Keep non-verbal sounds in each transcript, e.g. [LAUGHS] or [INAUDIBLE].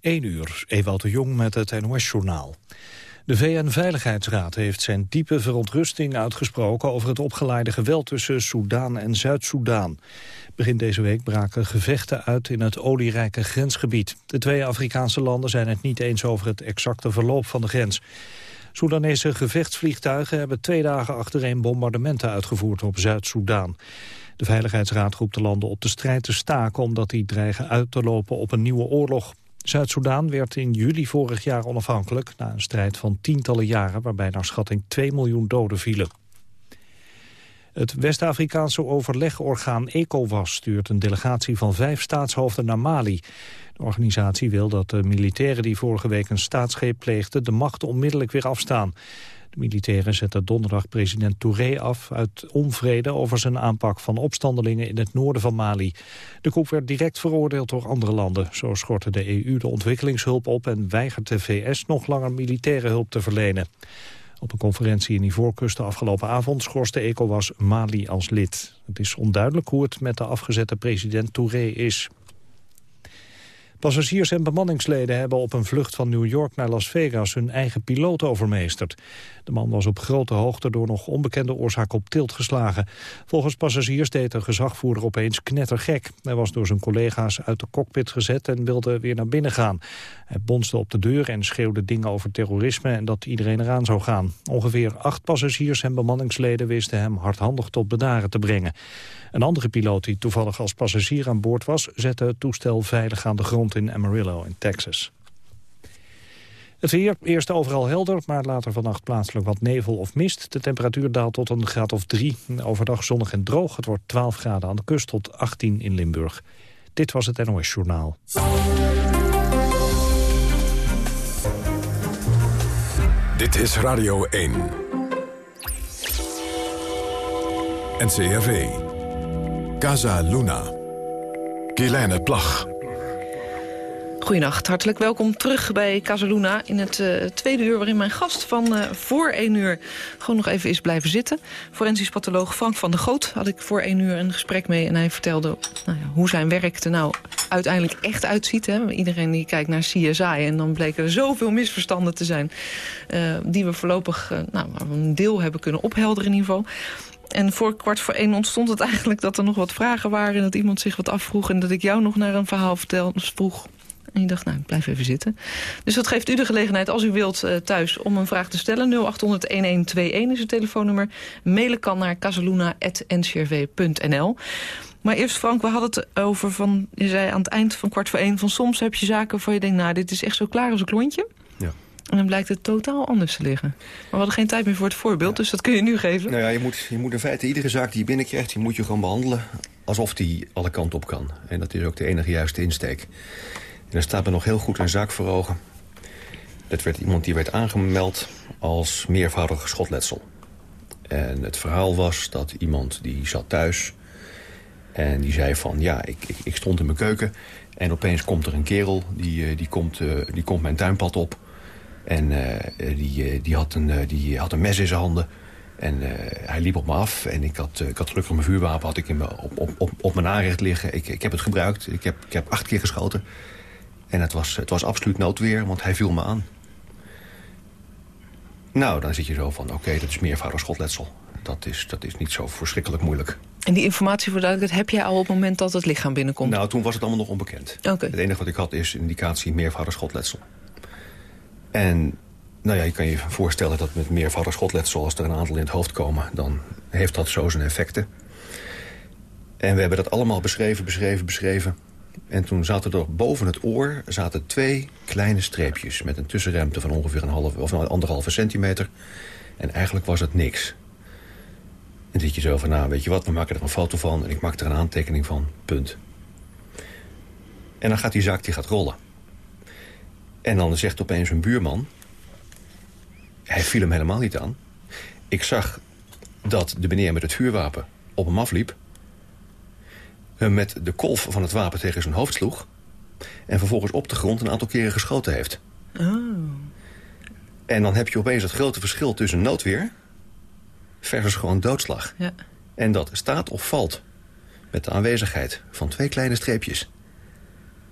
1 uur, Ewout de Jong met het NOS-journaal. De VN-veiligheidsraad heeft zijn diepe verontrusting uitgesproken... over het opgeleide geweld tussen Soedan en Zuid-Soedan. Begin deze week braken gevechten uit in het olierijke grensgebied. De twee Afrikaanse landen zijn het niet eens over het exacte verloop van de grens. Soedanese gevechtsvliegtuigen hebben twee dagen achtereen bombardementen uitgevoerd op Zuid-Soedan. De Veiligheidsraad roept de landen op de strijd te staken... omdat die dreigen uit te lopen op een nieuwe oorlog. Zuid-Soedan werd in juli vorig jaar onafhankelijk... na een strijd van tientallen jaren waarbij naar schatting 2 miljoen doden vielen. Het West-Afrikaanse overlegorgaan ECOWAS stuurt een delegatie van vijf staatshoofden naar Mali. De organisatie wil dat de militairen die vorige week een staatsgreep pleegden de macht onmiddellijk weer afstaan. De militairen zetten donderdag president Touré af uit onvrede over zijn aanpak van opstandelingen in het noorden van Mali. De coup werd direct veroordeeld door andere landen. Zo schortte de EU de ontwikkelingshulp op en weigert de VS nog langer militaire hulp te verlenen. Op een conferentie in Ivoorkust de afgelopen avond schorste ECOWAS Mali als lid. Het is onduidelijk hoe het met de afgezette president Touré is. Passagiers en bemanningsleden hebben op een vlucht van New York naar Las Vegas hun eigen piloot overmeesterd. De man was op grote hoogte door nog onbekende oorzaak op tilt geslagen. Volgens passagiers deed de gezagvoerder opeens knettergek. Hij was door zijn collega's uit de cockpit gezet en wilde weer naar binnen gaan. Hij bonste op de deur en schreeuwde dingen over terrorisme en dat iedereen eraan zou gaan. Ongeveer acht passagiers en bemanningsleden wisten hem hardhandig tot bedaren te brengen. Een andere piloot die toevallig als passagier aan boord was... zette het toestel veilig aan de grond in Amarillo in Texas. Het weer, eerst overal helder, maar later vannacht plaatselijk wat nevel of mist. De temperatuur daalt tot een graad of 3. Overdag zonnig en droog. Het wordt 12 graden aan de kust tot 18 in Limburg. Dit was het NOS Journaal. Dit is Radio 1. NCRV. Casa Luna. Kielijne Plag. Goedenacht, hartelijk welkom terug bij Casaluna in het uh, tweede uur... waarin mijn gast van uh, voor één uur gewoon nog even is blijven zitten. Forensisch patholoog Frank van der Goot had ik voor één uur een gesprek mee... en hij vertelde nou ja, hoe zijn werk er nou uiteindelijk echt uitziet. Hè. Iedereen die kijkt naar CSI en dan bleken er zoveel misverstanden te zijn... Uh, die we voorlopig nou, een deel hebben kunnen ophelderen in ieder geval... En voor kwart voor één ontstond het eigenlijk dat er nog wat vragen waren... en dat iemand zich wat afvroeg en dat ik jou nog naar een verhaal vertelde, vroeg. En je dacht, nou, blijf even zitten. Dus dat geeft u de gelegenheid, als u wilt, uh, thuis om een vraag te stellen. 0800-1121 is het telefoonnummer. Mailen kan naar casaluna.ncrv.nl. Maar eerst, Frank, we hadden het over van... je zei aan het eind van kwart voor één... van soms heb je zaken waarvan je denkt... nou, dit is echt zo klaar als een klontje. En dan blijkt het totaal anders te liggen. Maar we hadden geen tijd meer voor het voorbeeld, dus dat kun je nu geven. Nou ja, je moet, je moet in feite iedere zaak die je binnenkrijgt... die moet je gewoon behandelen alsof die alle kanten op kan. En dat is ook de enige juiste insteek. En er staat me nog heel goed een zaak voor ogen. Dat werd iemand die werd aangemeld als meervoudig schotletsel. En het verhaal was dat iemand die zat thuis... en die zei van, ja, ik, ik, ik stond in mijn keuken... en opeens komt er een kerel, die, eh, die, komt, uh, die komt mijn tuinpad op... en uh, die, die, had een, die had een mes in zijn handen... En uh, hij liep op me af en ik had, ik had gelukkig mijn vuurwapen had ik in me, op, op, op, op mijn aanrecht liggen. Ik, ik heb het gebruikt. Ik heb, ik heb acht keer geschoten. En het was, het was absoluut noodweer, want hij viel me aan. Nou, dan zit je zo van, oké, okay, dat is meervoudig schotletsel. Dat is, dat is niet zo verschrikkelijk moeilijk. En die informatie voor duidelijkheid heb jij al op het moment dat het lichaam binnenkomt? Nou, toen was het allemaal nog onbekend. Okay. Het enige wat ik had is indicatie meervoudig schotletsel. En nou ja, je kan je voorstellen dat met meervoudig schotletsel... als er een aantal in het hoofd komen, dan heeft dat zo zijn effecten. En we hebben dat allemaal beschreven, beschreven, beschreven. En toen zaten er boven het oor zaten twee kleine streepjes... met een tussenruimte van ongeveer een half, of een anderhalve centimeter. En eigenlijk was het niks. En zit je zo van, nou, weet je wat, we maken er een foto van... en ik maak er een aantekening van, punt. En dan gaat die zaak die gaat rollen. En dan zegt opeens een buurman... hij viel hem helemaal niet aan. Ik zag dat de meneer met het vuurwapen op hem afliep met de kolf van het wapen tegen zijn hoofd sloeg... en vervolgens op de grond een aantal keren geschoten heeft. Oh. En dan heb je opeens het grote verschil tussen noodweer... versus gewoon doodslag. Ja. En dat staat of valt met de aanwezigheid van twee kleine streepjes.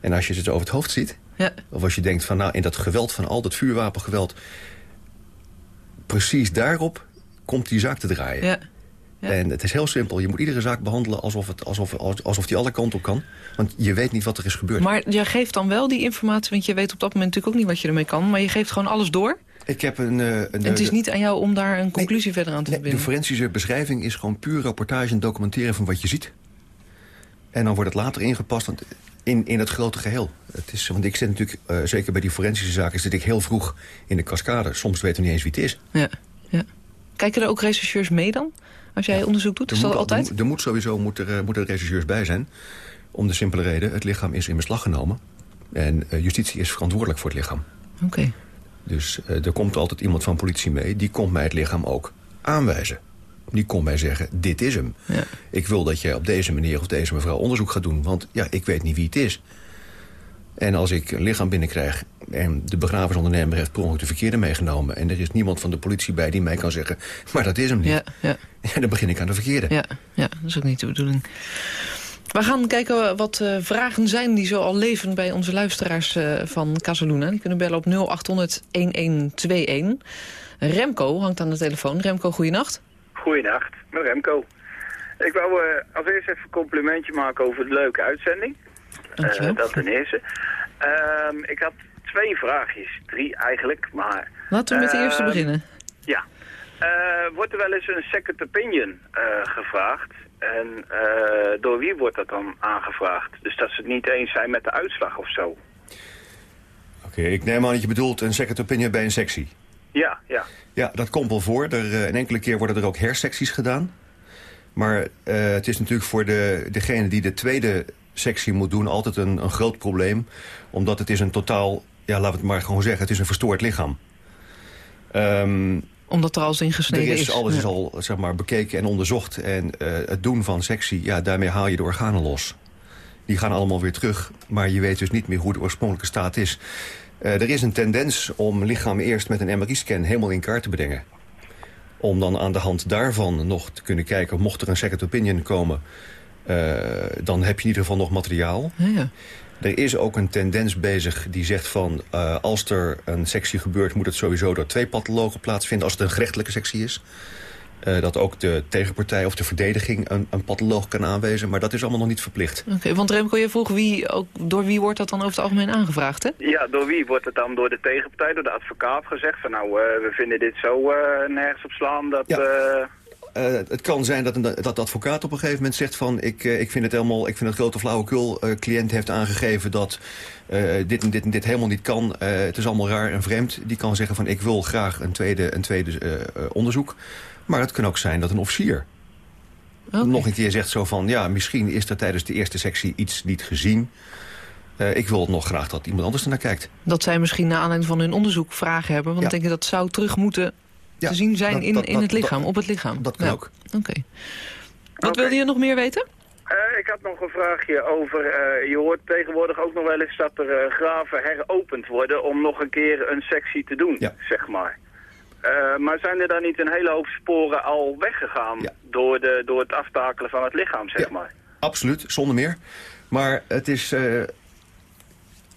En als je ze over het hoofd ziet... Ja. Of als je denkt van nou, in dat geweld van al dat vuurwapengeweld... precies daarop komt die zaak te draaien. Ja. Ja. En het is heel simpel. Je moet iedere zaak behandelen alsof, het, alsof, alsof die alle kanten op kan. Want je weet niet wat er is gebeurd. Maar je geeft dan wel die informatie, want je weet op dat moment natuurlijk ook niet wat je ermee kan. Maar je geeft gewoon alles door. Ik heb een... eh, een En het is niet aan jou om daar een conclusie Nee, verder aan te nee, de verbinden. forensische beschrijving is gewoon puur rapportage en documenteren van wat je ziet. En dan wordt het later ingepast want in, in het grote geheel. Het is, want ik zit natuurlijk, eh, zeker bij die forensische zaken, zit ik heel vroeg in de cascade. Soms weten we niet eens wie het is. Ja. Ja. Kijken er ook rechercheurs mee dan? Als jij onderzoek doet, is Er dat moet, altijd? Er, er moet sowieso moet er, eh, moeten rechercheurs bij zijn. Om de simpele reden, het lichaam is in beslag genomen. En eh, justitie is verantwoordelijk voor het lichaam. Oké. Dus er komt altijd iemand van politie mee. Die komt mij het lichaam ook aanwijzen. Die komt mij zeggen, dit is hem. Ja. Ik wil dat jij op deze meneer of deze mevrouw onderzoek gaat doen. Want ja, ik weet niet wie het is. En als ik een lichaam binnenkrijg... en de begrafenisondernemer heeft per ongeluk de verkeerde meegenomen... en er is niemand van de politie bij die mij kan zeggen... maar dat is hem niet. Ja, ja, [LAUGHS] Ja, dan begin ik aan de verkeerde. ja, ja, dat is ook niet de bedoeling. We gaan kijken wat eh, vragen zijn die zo al leven bij onze luisteraars eh, van Casaluna. Die kunnen bellen op 0800-1121. Remco hangt aan de telefoon. Remco, goeienacht. Goeienacht, met Remco. Ik wou eh, als eerst even een complimentje maken over de leuke uitzending. Dankjewel. Eh, dat ten eerste. Ehm, ik had twee vraagjes, drie eigenlijk, maar Laten we met de eerste Ehm, beginnen. ja. Eh, wordt er wel eens een second opinion eh, gevraagd? En eh, door wie wordt dat dan aangevraagd? Dus dat ze het niet eens zijn met de uitslag of zo? Oké, ik neem aan dat je bedoelt een second opinion bij een sectie. Ja, ja. Ja, dat komt wel voor. Er, eh, een enkele keer worden er ook hersecties gedaan. Maar eh, het is natuurlijk voor de, degene die de tweede sectie moet doen... altijd een, een groot probleem. Omdat het is een totaal, ja, laten we het maar gewoon zeggen... het is een verstoord lichaam. Ehm, Omdat er alles in er gesneden is, is. alles Ja. is al zeg maar, bekeken en onderzocht. En eh, het doen van sectie, ja, daarmee haal je de organen los. Die gaan allemaal weer terug. Maar je weet dus niet meer hoe de oorspronkelijke staat is. Eh, er is een tendens om lichaam eerst met een MRI-scan helemaal in kaart te brengen. Om dan aan de hand daarvan nog te kunnen kijken... mocht er een second opinion komen... eh, dan heb je in ieder geval nog materiaal. Ja, ja. Er is ook een tendens bezig die zegt van... eh, als er een sectie gebeurt, moet het sowieso door twee pathologen plaatsvinden... als het een gerechtelijke sectie is. Eh, dat ook de tegenpartij of de verdediging een, een patholoog kan aanwijzen. Maar dat is allemaal nog niet verplicht. Oké, want Remco, je vroeg wie, ook, door wie wordt dat dan over het algemeen aangevraagd, hè? Ja, door wie wordt het dan door de tegenpartij, door de advocaat gezegd van nou, eh, we vinden dit zo eh, nergens op slaan dat... Ja. eh, Eh, het kan zijn dat, een, dat de advocaat op een gegeven moment zegt van... ik, ik vind het helemaal, ik vind het grote flauwekul. Eh cliënt heeft aangegeven dat eh, dit en dit en dit helemaal niet kan. Eh, het is allemaal raar en vreemd. Die kan zeggen van ik wil graag een tweede, een tweede eh, eh, onderzoek. Maar het kan ook zijn dat een officier nog een keer zegt zo van... ja, misschien is er tijdens de eerste sectie iets niet gezien. Eh, ik wil nog graag dat iemand anders ernaar kijkt. Dat zij misschien naar aanleiding van hun onderzoek vragen hebben. Want Ja. ik denk dat zou terug moeten Ja, te zien zijn dat- in, dat- in dat- het lichaam, dat- op het lichaam. Dat kan Ja. ook. Oké. Wat wilde je nog meer weten? Eh, ik had nog een vraagje over, eh, je hoort tegenwoordig ook nog wel eens dat er graven heropend worden om nog een keer een sectie te doen, Ja. zeg maar. Eh, maar zijn er dan niet een hele hoop sporen al weggegaan Ja. door, de, door het aftakelen van het lichaam, zeg Ja. maar? Absoluut, zonder meer. Maar het is... eh,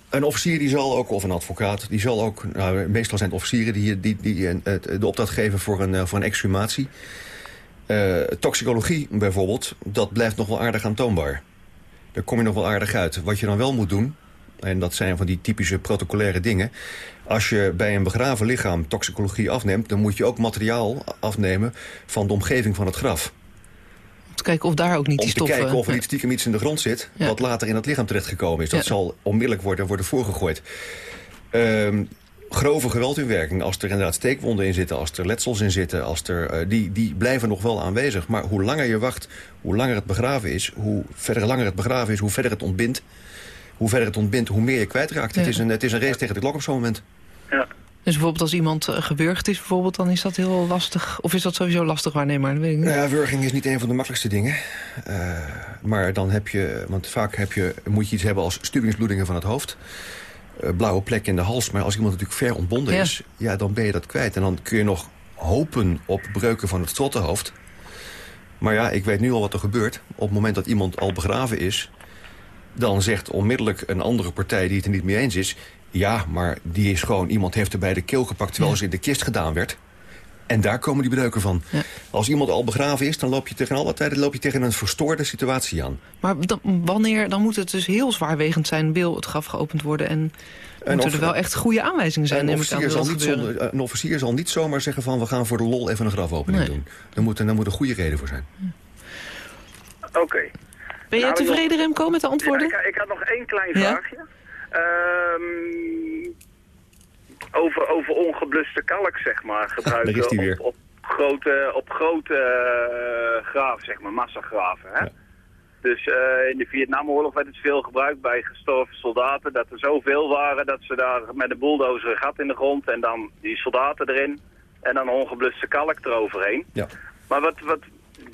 een officier die zal ook, of een advocaat, die zal ook... Nou, meestal zijn het officieren die, die, die een- het- de opdracht geven voor een, eh, voor een exhumatie. Eh, toxicologie bijvoorbeeld, dat blijft nog wel aardig aantoonbaar. Daar kom je nog wel aardig uit. Wat je dan wel moet doen, en dat zijn van die typische protocolaire dingen... als je bij een begraven lichaam toxicologie afneemt... dan moet je ook materiaal afnemen van de omgeving van het graf Om te kijken of daar ook niet om die te stoffen... kijken of er iets stiekem iets in de grond zit... Ja. wat later in het lichaam terechtgekomen is. Dat Ja. zal onmiddellijk worden, worden voorgegooid. Ehm, grove geweldinwerking, als er inderdaad steekwonden in zitten... als er letsels in zitten, als er, eh, die, die blijven nog wel aanwezig. Maar hoe langer je wacht, hoe langer het begraven is... hoe verder langer het begraven is, hoe verder het ontbindt... hoe verder het ontbindt, hoe meer je kwijtraakt. Ja. Het, is een, het is een race tegen de klok op zo'n moment. Ja. Dus bijvoorbeeld als iemand eh, gewurgd is, bijvoorbeeld, dan is dat heel lastig. Of is dat sowieso lastig waarneembaar? Dat weet ik niet. Nou ja, wurging is niet een van de makkelijkste dingen. Eh, maar dan heb je, want vaak heb je, moet je iets hebben als stuwingsbloedingen van het hoofd. Eh, blauwe plek in de hals. Maar als iemand natuurlijk ver ontbonden Ja. is, ja, dan ben je dat kwijt. En dan kun je nog hopen op breuken van het strottenhoofd. Maar ja, ik weet nu al wat er gebeurt. Op het moment dat iemand al begraven is... dan zegt onmiddellijk een andere partij die het er niet mee eens is... ja, maar die is gewoon, iemand heeft er bij de keel gepakt... terwijl ze in de kist gedaan werd. En daar komen die breuken van. Ja. Als iemand al begraven is, dan loop je tegen alle tijden loop je tegen een verstoorde situatie aan. Maar dan, wanneer, dan moet het dus heel zwaarwegend zijn... wil het graf geopend worden en moeten of- er wel echt goede aanwijzingen zijn... Een officier, zal niet zonder, een officier zal niet zomaar zeggen van... we gaan voor de lol even een grafopening Nee. doen. Daar moet, daar moet een goede reden voor zijn. Oké. Ben je Nou, tevreden, Remco, met de Ja, antwoorden? ik, ik had nog één klein vraagje. Ehm, over, over ongebluste kalk, zeg maar. Gebruiken. Op, op grote, op grote eh, graven, zeg maar, massagraven. Hè? Dus eh, in de Vietnamoorlog werd het veel gebruikt bij gestorven soldaten. Dat er zoveel waren dat ze daar met een bulldozer een gat in de grond en dan die soldaten erin. En dan ongebluste kalk eroverheen. Ja. Maar wat, wat,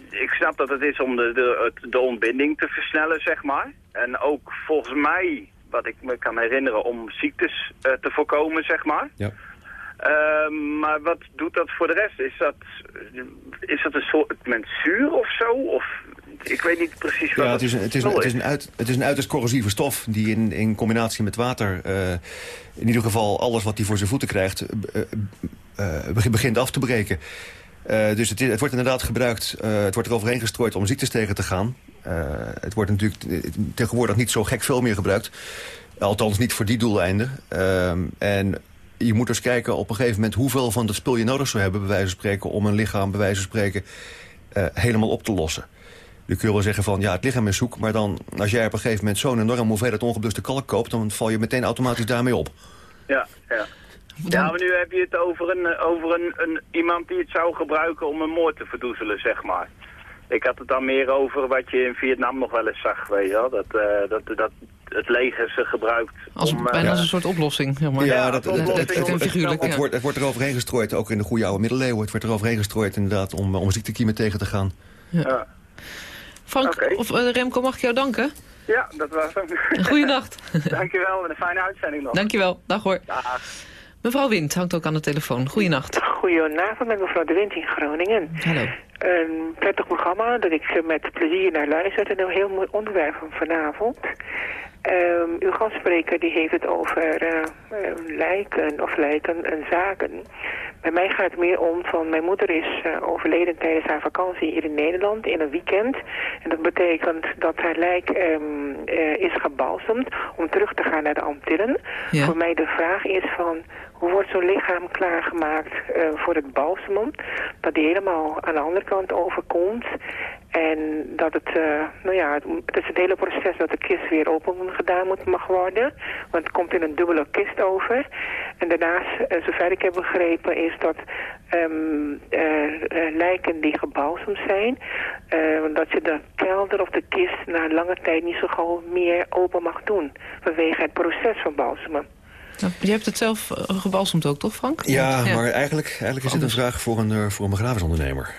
ik snap dat het is om de, de, de ontbinding te versnellen, zeg maar. En ook volgens mij, wat ik me kan herinneren, om ziektes eh, te voorkomen, zeg maar. Ja. Ehm, maar wat doet dat voor de rest? Is dat, is dat een soort met zuur of zo? Of, ik weet niet precies wat Ja, het is, een, het, is een, het, is een uit, het is een uiterst corrosieve stof die in, in combinatie met water... eh, in ieder geval alles wat hij voor zijn voeten krijgt... eh, begint af te breken. Eh, dus het, wordt inderdaad gebruikt, eh, het wordt er overheen gestrooid om ziektes tegen te gaan. Eh, het wordt natuurlijk tegenwoordig niet zo gek veel meer gebruikt. Althans niet voor die doeleinden. En je moet dus kijken op een gegeven moment hoeveel van dat spul je nodig zou hebben... bij wijze van spreken, om een lichaam bij wijze van spreken helemaal op te lossen. Je kunt wel zeggen van, ja, het lichaam is zoek... maar dan, als jij op een gegeven moment zo'n enorm hoeveelheid ongebluste kalk koopt... dan val je meteen automatisch daarmee op. Ja, ja. Ja, maar nu heb je het over, een, eh, over een, een, iemand die het zou gebruiken om een moord te verdoezelen, zeg maar. Ik had het dan meer over wat je in Vietnam nog wel eens zag, weet je wel. Dat, eh, dat, dat het leger ze gebruikt Als, om... eh, bijna als een soort oplossing, zeg maar. Ja, dat, dat- het- figuurlijk, ja. wordt, het wordt er overheen gestrooid, ook in de goede oude middeleeuwen. Het wordt er overheen gestrooid inderdaad om, om ziektekiemen tegen te gaan. ja. Frank, of eh, Remco, mag ik jou danken? ja, dat was hem. Goeienacht. [LAUGHS] Dankjewel en een fijne uitzending nog. Dankjewel. Dag hoor. Dag. Mevrouw Wind hangt ook aan de telefoon. Goeienacht. Goedenavond met mevrouw De Wind in Groningen. Hallo. Een prettig programma dat ik met plezier naar luister. En een heel mooi onderwerp van vanavond. Ehm, uw gastspreker die heeft het over eh, eh, lijken of lijken en zaken. Bij mij gaat het meer om van mijn moeder is eh, overleden tijdens haar vakantie hier in Nederland in een weekend. En dat betekent dat haar lijk ehm, eh, is gebalsemd om terug te gaan naar de Antillen. Ja. Voor mij de vraag is van hoe wordt zo'n lichaam klaargemaakt voor het balsemen? Dat die helemaal aan de andere kant overkomt. En dat het, eh, nou ja, het, het is het hele proces dat de kist weer open gedaan moet, mag worden. Want het komt in een dubbele kist over. En daarnaast, eh, zover ik heb begrepen, is dat ehm, eh, eh, lijken die gebalsemd zijn, eh, dat je de kelder of de kist na lange tijd niet zo gauw meer open mag doen. Vanwege het proces van balsemen. Nou, je hebt het zelf gebalsemd ook, toch Frank? Ja, maar eigenlijk, eigenlijk is het een vraag voor een, voor een begrafenisondernemer.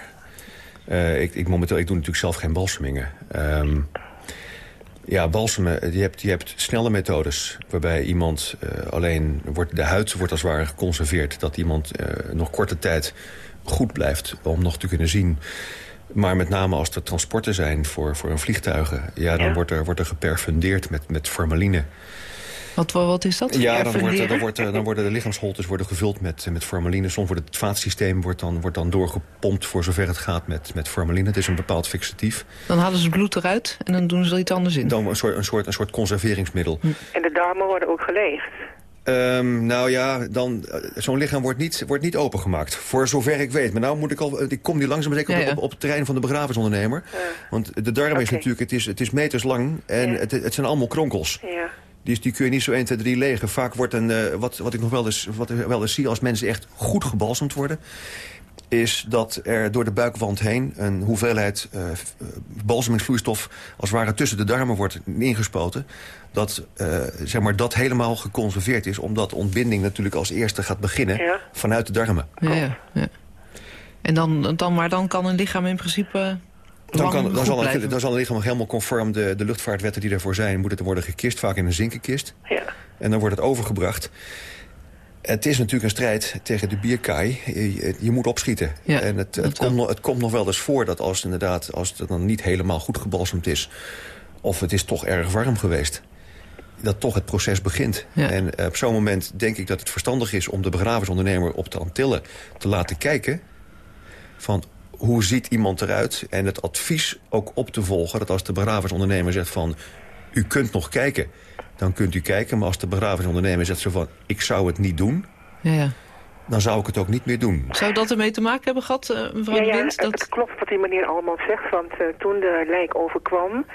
Eh, ik, ik, momenteel, ik doe natuurlijk zelf geen balsemingen. Ehm, ja, balsemen, je hebt, je hebt snelle methodes... waarbij iemand eh, alleen... Wordt, de huid wordt als het ware geconserveerd... dat iemand eh, nog korte tijd goed blijft om nog te kunnen zien... Maar met name als er transporten zijn voor, voor een vliegtuigen... Ja, dan Ja. Wordt, er, wordt er geperfundeerd met, met formaline. Wat, wat is dat? Ja, dan, wordt, dan, wordt, dan worden de lichaamsholtes worden gevuld met, met formaline. Soms wordt het vaatsysteem wordt dan, wordt dan doorgepompt voor zover het gaat met, met formaline. Het is een bepaald fixatief. Dan halen ze het bloed eruit en dan doen ze er iets anders in. Dan een soort, een soort, een soort conserveringsmiddel. En de darmen worden ook geleegd. Ehm, nou ja, dan eh, zo'n lichaam wordt niet, wordt niet opengemaakt. Voor zover ik weet. Maar nou moet ik al, ik kom nu langzaam zeker Ja, op, ja. op, op het terrein van de begrafenisondernemer. Want de darm is natuurlijk, het is, het is meters lang en Ja. het, het zijn allemaal kronkels. Ja. Die, kun je niet zo 1, 2, 3 legen. Vaak wordt een, eh, wat, wat ik nog wel eens, wat ik wel eens zie als mensen echt goed gebalsemd worden... is dat er door de buikwand heen een hoeveelheid eh, eh, balsemingsvloeistof... als het ware tussen de darmen wordt ingespoten. Dat, eh, zeg maar, dat helemaal geconserveerd is. Omdat ontbinding natuurlijk als eerste gaat beginnen Ja. vanuit de darmen. Ja, ja, ja. En dan, dan, maar dan kan een lichaam in principe Dan, kan, dan, zal een, blijven. dan zal een lichaam nog helemaal conform de, de luchtvaartwetten die ervoor zijn... moet het worden gekist, vaak in een zinkenkist. Ja. En dan wordt het overgebracht. Het is natuurlijk een strijd tegen de bierkaai. Je, je moet opschieten. Ja, en het, het, komt, nog- het komt nog wel eens voor dat als, inderdaad, als het dan niet helemaal goed gebalsemd is... Of het is toch erg warm geweest. Dat toch het proces begint. Ja. En op zo'n moment denk ik dat het verstandig is... om de begrafenisondernemer op de Antillen te laten kijken... van hoe ziet iemand eruit? En het advies ook op te volgen. Dat als de begrafenisondernemer zegt van... u kunt nog kijken, dan kunt u kijken. Maar als de begrafenisondernemer zegt zo van... ik zou het niet doen, Ja, ja. dan zou ik het ook niet meer doen. Zou dat ermee te maken hebben gehad, eh, mevrouw Ja, de ja Wind? het, het Dat... klopt wat die meneer allemaal zegt. Want eh, toen de lijk overkwam...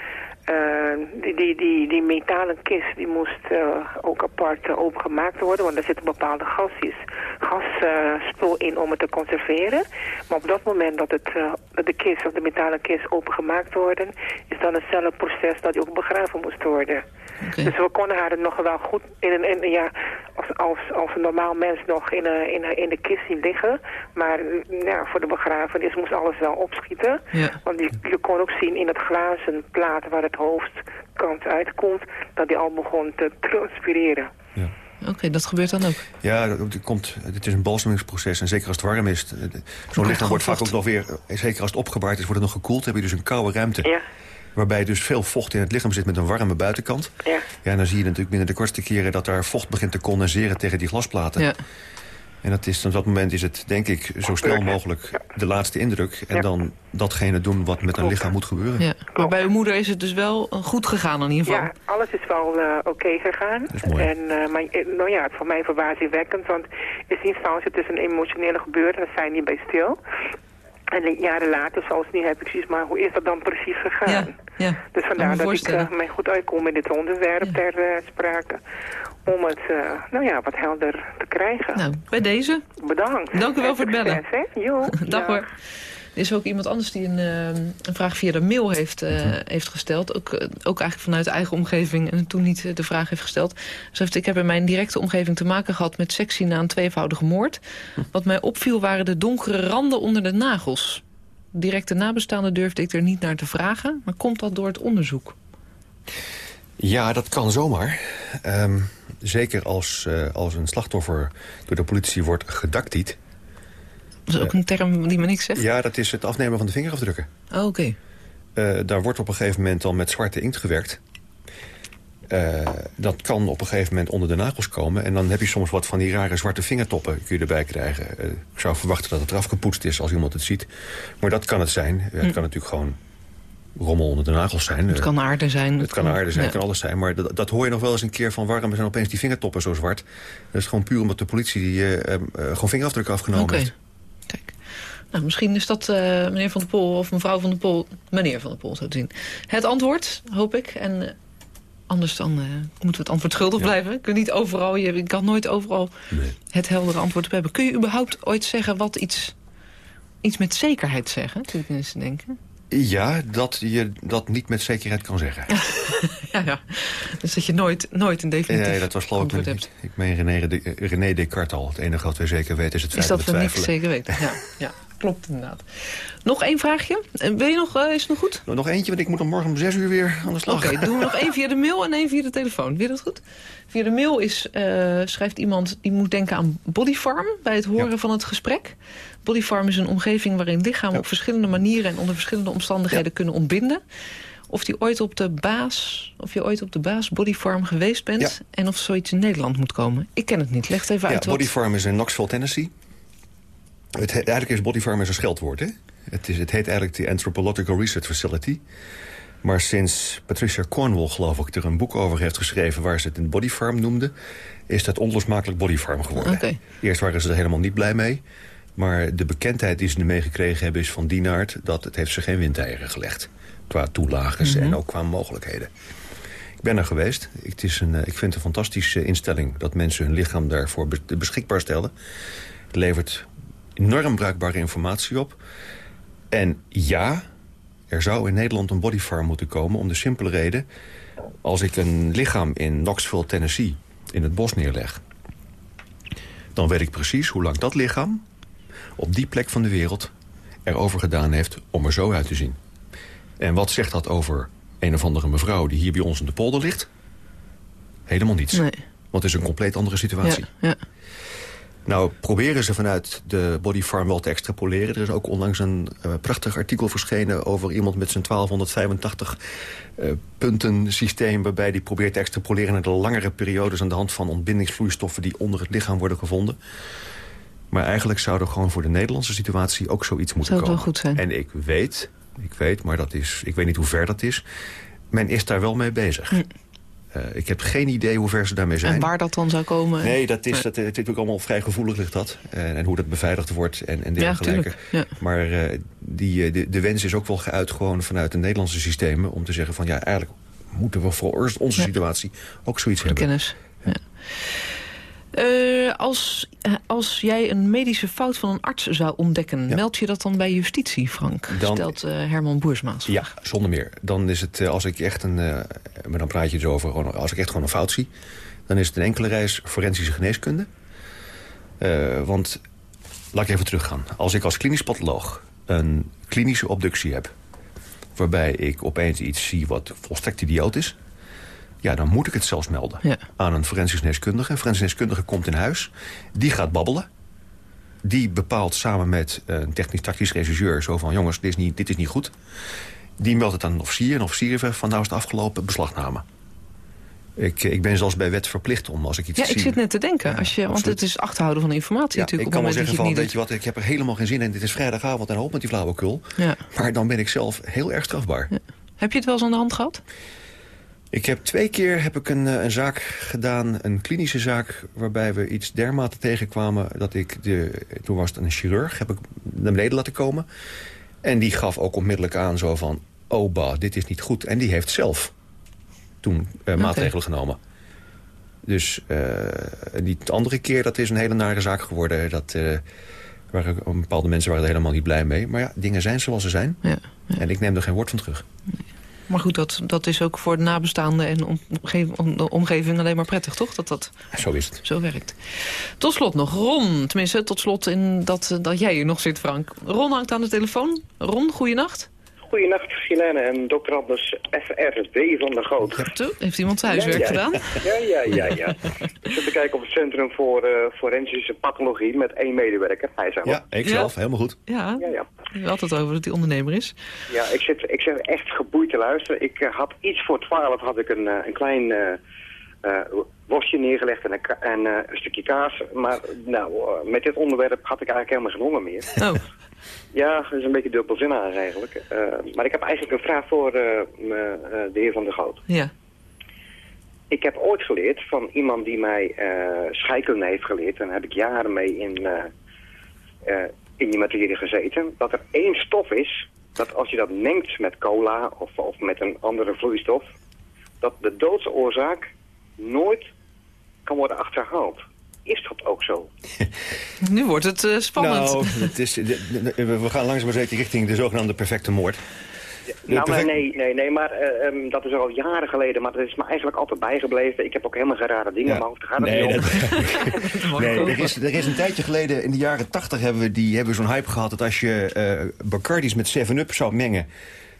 eh, die, die, die, die metalen kist die moest eh, ook apart uh, opengemaakt worden. Want er zit een bepaalde gasjes, gasspul in om het te conserveren. Maar op dat moment dat, het, dat de kist of de metalen kist opengemaakt worden... is dan hetzelfde proces dat die ook begraven moest worden. Okay. Dus we konden haar nog wel goed in een, in, ja, als, als, als een normaal mens nog in, een, in, een, in de kist zien liggen. Maar ja, voor de begrafenis moest alles wel opschieten. Ja. Want je, je kon ook zien in het glazen plaat waar het hoofdkant uitkomt... dat die al begon te transpireren. Ja. Oké, okay, dat gebeurt dan ook? Ja, het, komt, het is een balsemingsproces. En zeker als het warm is. Zo'n lichaam wordt vaak ook nog weer... Zeker als het opgebaard is, wordt het nog gekoeld. heb je dus een koude ruimte. Ja. Waarbij dus veel vocht in het lichaam zit met een warme buitenkant. Ja. Ja, en dan zie je natuurlijk binnen de kortste keren... dat daar vocht begint te condenseren tegen die glasplaten. Ja. En dat is, op dat moment is het, denk ik, zo snel mogelijk de laatste indruk. En Ja. dan datgene doen wat met een lichaam moet gebeuren. Ja. Maar bij uw moeder is het dus wel eh, goed gegaan in ieder geval? Ja, alles is wel uh, oké okay gegaan. Dat is mooi. En, uh, maar nou ja, voor mij verbazingwekkend, want in eerste instantie het is een emotionele gebeuren, daar zijn niet bij stil. En jaren later, zoals nu, heb ik precies, maar hoe is dat dan precies gegaan? Ja, ja. Dus vandaar dat ik uh, mij goed uitkom in dit onderwerp ja. ter uh, sprake. Om het, uh, nou ja, wat helder te krijgen. Nou, bij deze. Bedankt. Dank u wel voor het bellen. Succes, [LAUGHS] dag hoor. Er is ook iemand anders die een, uh, een vraag via de mail heeft, uh, heeft gesteld. Ook, ook eigenlijk vanuit eigen omgeving en toen niet de vraag heeft gesteld. Zegt, ik heb in mijn directe omgeving te maken gehad met sectie na een tweevoudige moord. Wat mij opviel waren de donkere randen onder de nagels. Directe nabestaanden durfde ik er niet naar te vragen. Maar komt dat door het onderzoek? Ja, dat kan zomaar. Um, zeker als, als een slachtoffer door de politie wordt gedaktied... Dat is ook een term die me niks zegt? Ja, dat is het afnemen van de vingerafdrukken. Oh, oké. Okay. Uh, daar wordt op een gegeven moment dan met zwarte inkt gewerkt. Uh, dat kan op een gegeven moment onder de nagels komen. En dan heb je soms wat van die rare zwarte vingertoppen kun je erbij krijgen. Uh, ik zou verwachten dat het eraf gepoetst is als iemand het ziet. Maar dat kan het zijn. Het Hm. kan natuurlijk gewoon rommel onder de nagels zijn. Het kan aarde zijn. Het kan aarde zijn, het ja. kan alles zijn. Maar dat, dat, hoor je nog wel eens een keer van... waarom zijn opeens die vingertoppen zo zwart? Dat is gewoon puur omdat de politie die, gewoon vingerafdrukken afgenomen okay. heeft. Kijk. Nou, misschien is dat uh, meneer Van der Pol of mevrouw Van der Pol... meneer Van der Pol, zo te zien. Het antwoord, hoop ik. En anders dan moeten we het antwoord schuldig ja. blijven. Ik kan niet overal, je, ik kan nooit overal nee. het heldere antwoord op hebben. Kun je überhaupt ooit zeggen wat iets, iets met zekerheid zeggen? Zit ik eens te denken. Ja, dat je dat niet met zekerheid kan zeggen. [LAUGHS] ja, ja. Dus dat je nooit, nooit een definitief Nee, dat was geloof ik, hebt. ik meen René, de, René Descartes al. Het enige wat we zeker weten is het feit is dat, dat we niks zeker weten. Ja, [LAUGHS] ja, klopt inderdaad. Nog één vraagje. Wil je nog, uh, is het nog goed? Nog eentje, want ik moet dan morgen om zes uur weer aan de slag. Oké, okay, [LAUGHS] doen we nog één via de mail en één via de telefoon. Je dat goed? Via de mail is, uh, schrijft iemand die moet denken aan Bodyfarm... bij het horen ja. van het gesprek. Bodyfarm is een omgeving waarin lichamen op verschillende manieren... en onder verschillende omstandigheden kunnen ontbinden. Of, die ooit op de baas, of je ooit op de baas Bodyfarm geweest bent... Ja. en of zoiets in Nederland moet komen. Ik ken het niet. Leg het even ja, uit. Bodyfarm is in Knoxville, Tennessee. Het, eigenlijk is Bodyfarm is een scheldwoord, hè? Het, is, het heet eigenlijk de Anthropological Research Facility. Maar sinds Patricia Cornwall, geloof ik, er een boek over heeft geschreven... waar ze het een bodyfarm noemde, is dat onlosmakelijk bodyfarm geworden. Okay. Eerst waren ze er helemaal niet blij mee. Maar de bekendheid die ze ermee gekregen hebben is van die aard... dat het heeft ze geen windeieren gelegd. Qua toelages mm -hmm. en ook qua mogelijkheden. Ik ben er geweest. Het is een, ik vind het een fantastische instelling... dat mensen hun lichaam daarvoor beschikbaar stellen. Het levert enorm bruikbare informatie op. En ja, er zou in Nederland een bodyfarm moeten komen... om de simpele reden... als ik een lichaam in Knoxville, Tennessee... in het bos neerleg... dan weet ik precies hoe lang dat lichaam... op die plek van de wereld erover gedaan heeft om er zo uit te zien. En wat zegt dat over een of andere mevrouw... die hier bij ons in de polder ligt? Helemaal niets. Nee. Want het is een compleet andere situatie. Ja, ja. Nou, proberen ze vanuit de Body Farm wel te extrapoleren. Er is ook onlangs een uh, prachtig artikel verschenen... over iemand met zijn 1285 uh, punten systeem... waarbij die probeert te extrapoleren naar de langere periodes... aan de hand van ontbindingsvloeistoffen die onder het lichaam worden gevonden. Maar eigenlijk zou er gewoon voor de Nederlandse situatie ook zoiets moeten zou komen. Wel goed zijn. En ik weet, ik weet, maar dat is, ik weet niet hoe ver dat is... men is daar wel mee bezig. Uh, ik heb geen idee hoe ver ze daarmee zijn. En waar dat dan zou komen? Nee, dat is, dat, het is natuurlijk allemaal vrij gevoelig ligt dat. En, en hoe dat beveiligd wordt en, en dergelijke. Ja, ja. Maar uh, die, de, de wens is ook wel geuit gewoon vanuit de Nederlandse systemen... om te zeggen van ja, eigenlijk moeten we voor onze ja. situatie ook zoiets voor hebben. kennis. Ja. Uh, als, als jij een medische fout van een arts zou ontdekken... Ja. meld je dat dan bij justitie, Frank? Dan, Stelt uh, Herman Boersmaas. Ja, zonder meer. Dan is het, als ik echt een... maar dan praat je dus over, gewoon, als ik echt gewoon een fout zie... dan is het een enkele reis forensische geneeskunde. want, laat ik even teruggaan. Als ik als klinisch patholoog een klinische obductie heb... waarbij ik opeens iets zie wat volstrekt idioot is ja, dan moet ik het zelfs melden ja. aan een forensisch geneeskundige. Een forensisch geneeskundige komt in huis, die gaat babbelen. Die bepaalt samen met een technisch-tactisch regisseur... zo van, jongens, dit is, niet, dit is niet goed. Die meldt het aan een officier. Een officier zegt van, nou is het afgelopen, beslagname. Ik, ik ben zelfs bij wet verplicht om als ik iets ja, zie... ik zit net te denken, ja, als je, want het is achterhouden van informatie ja, natuurlijk. Ik kan wel zeggen van, weet je wat, ik heb er helemaal geen zin in. Dit is vrijdagavond en hoop met die flauwekul. Ja. Maar dan ben ik zelf heel erg strafbaar. Ja. Heb je het wel eens aan de hand gehad? Ik heb twee keer heb ik een, een zaak gedaan, een klinische zaak... waarbij we iets dermate tegenkwamen dat ik... De, toen was het een chirurg, heb ik naar beneden laten komen. En die gaf ook onmiddellijk aan zo van... oh bah, dit is niet goed. En die heeft zelf toen uh, okay. maatregelen genomen. Dus uh, die andere keer, dat is een hele nare zaak geworden. Dat, uh, waren, bepaalde mensen waren er helemaal niet blij mee. Maar ja, dingen zijn zoals ze zijn. Ja, ja. En ik neem er geen woord van terug. Nee. Maar goed, dat, dat is ook voor de nabestaanden en om, de omgeving alleen maar prettig, toch? Dat dat zo is het. Zo werkt. Tot slot nog Ron. Tenminste, tot slot in dat, dat jij hier nog zit, Frank. Ron hangt aan de telefoon. Ron, goeienacht. Goeienacht, Gilene en dokter Anders FRB van de Goot. Toe, heeft iemand huiswerk ja, ja. gedaan? Ja, ja, ja, ja. ik [LAUGHS] zit te kijken op het Centrum voor uh, Forensische Pathologie met één medewerker. Hij zei Ja, ik zelf, helemaal goed. Ja, ja, ja. je had het over dat hij ondernemer is. Ja, ik zit, ik zit echt geboeid te luisteren. Ik uh, had iets voor twaalf had ik een, uh, een klein worstje neergelegd en, een, en een stukje kaas. Maar nou, met dit onderwerp had ik eigenlijk helemaal geen honger meer. Oh. Ja, dat is een beetje dubbelzinnig eigenlijk. Uh, maar ik heb eigenlijk een vraag voor de heer Van der Goot. Ja. Ik heb ooit geleerd van iemand die mij scheikunde heeft geleerd... en daar heb ik jaren mee in, in die materie gezeten... dat er één stof is, dat als je dat mengt met cola of, of met een andere vloeistof... dat de doodsoorzaak nooit kan worden achterhaald is dat ook zo? [LAUGHS] nu wordt het uh, spannend. Nou, het is, we gaan langzaam maar zeker richting de zogenaamde perfecte moord. Ja, nou, perfect... nee, nee, nee, maar uh, um, dat is al jaren geleden, maar dat is me eigenlijk altijd bijgebleven. Ik heb ook helemaal geen rare dingen in mijn hoofd. Gaat nee, niet dat, [LAUGHS] nee er, is, er is een tijdje geleden, in de jaren tachtig hebben we, die, hebben we zo'n hype gehad... dat als je uh, Bacardi's met 7-Up zou mengen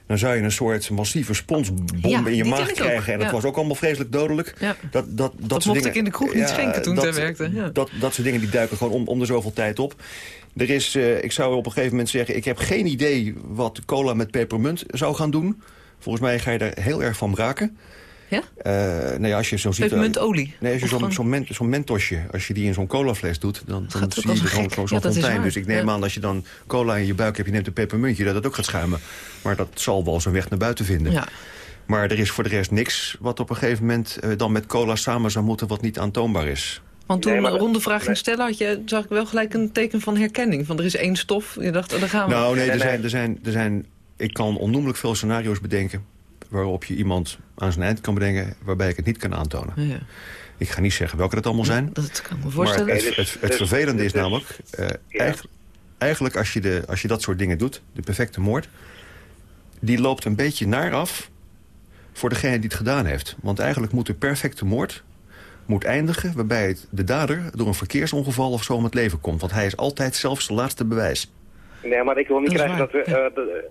dan zou je een soort massieve sponsbom ja, in je maag krijgen. En dat ja. was ook allemaal vreselijk dodelijk. Ja. Dat, dat, dat, mocht dingen, ik in de kroeg niet schenken toen dat, het werkte. Dat, dat soort dingen die duiken gewoon om, om de zoveel tijd op. Er is, uh, ik zou op een gegeven moment zeggen... ik heb geen idee wat cola met pepermunt zou gaan doen. Volgens mij ga je daar heel erg van braken. Ja? Uh, nou ja, als je zo ziet... Pepermuntolie? Nee, als je zo'n gewoon... zo ment, zo mentosje, als je die in zo'n colafles doet... dan, dan zie je zo'n zo, zo ja, fontein. Dus ik neem ja. aan dat je dan cola in je buik hebt... je neemt een pepermuntje, dat het ook gaat schuimen. Maar dat zal wel zijn weg naar buiten vinden. Ja. Maar er is voor de rest niks wat op een gegeven moment... Uh, dan met cola samen zou moeten wat niet aantoonbaar is. Want toen Nee, maar een dat- ronde vraag ging nee. stellen, had je, zag ik wel gelijk een teken van herkenning. Van er is één stof, je dacht, oh, daar gaan we. Nou, nee, Nee, er nee. zijn, er zijn, er zijn, ik kan onnoemelijk veel scenario's bedenken... waarop je iemand aan zijn eind kan brengen... waarbij ik het niet kan aantonen. Ja. Ik ga niet zeggen welke dat allemaal zijn. Dat kan ik me Maar voorstellen. het, het, het Dus- vervelende is dus- namelijk... eh, Ja. eigenlijk, eigenlijk als, je de, als je dat soort dingen doet, de perfecte moord... die loopt een beetje naar af voor degene die het gedaan heeft. Want eigenlijk moet de perfecte moord moet eindigen... waarbij het, de dader door een verkeersongeval of zo om het leven komt. Want hij is altijd zelfs de laatste bewijs. Nee, maar ik wil niet Dat is krijgen dat we... waar,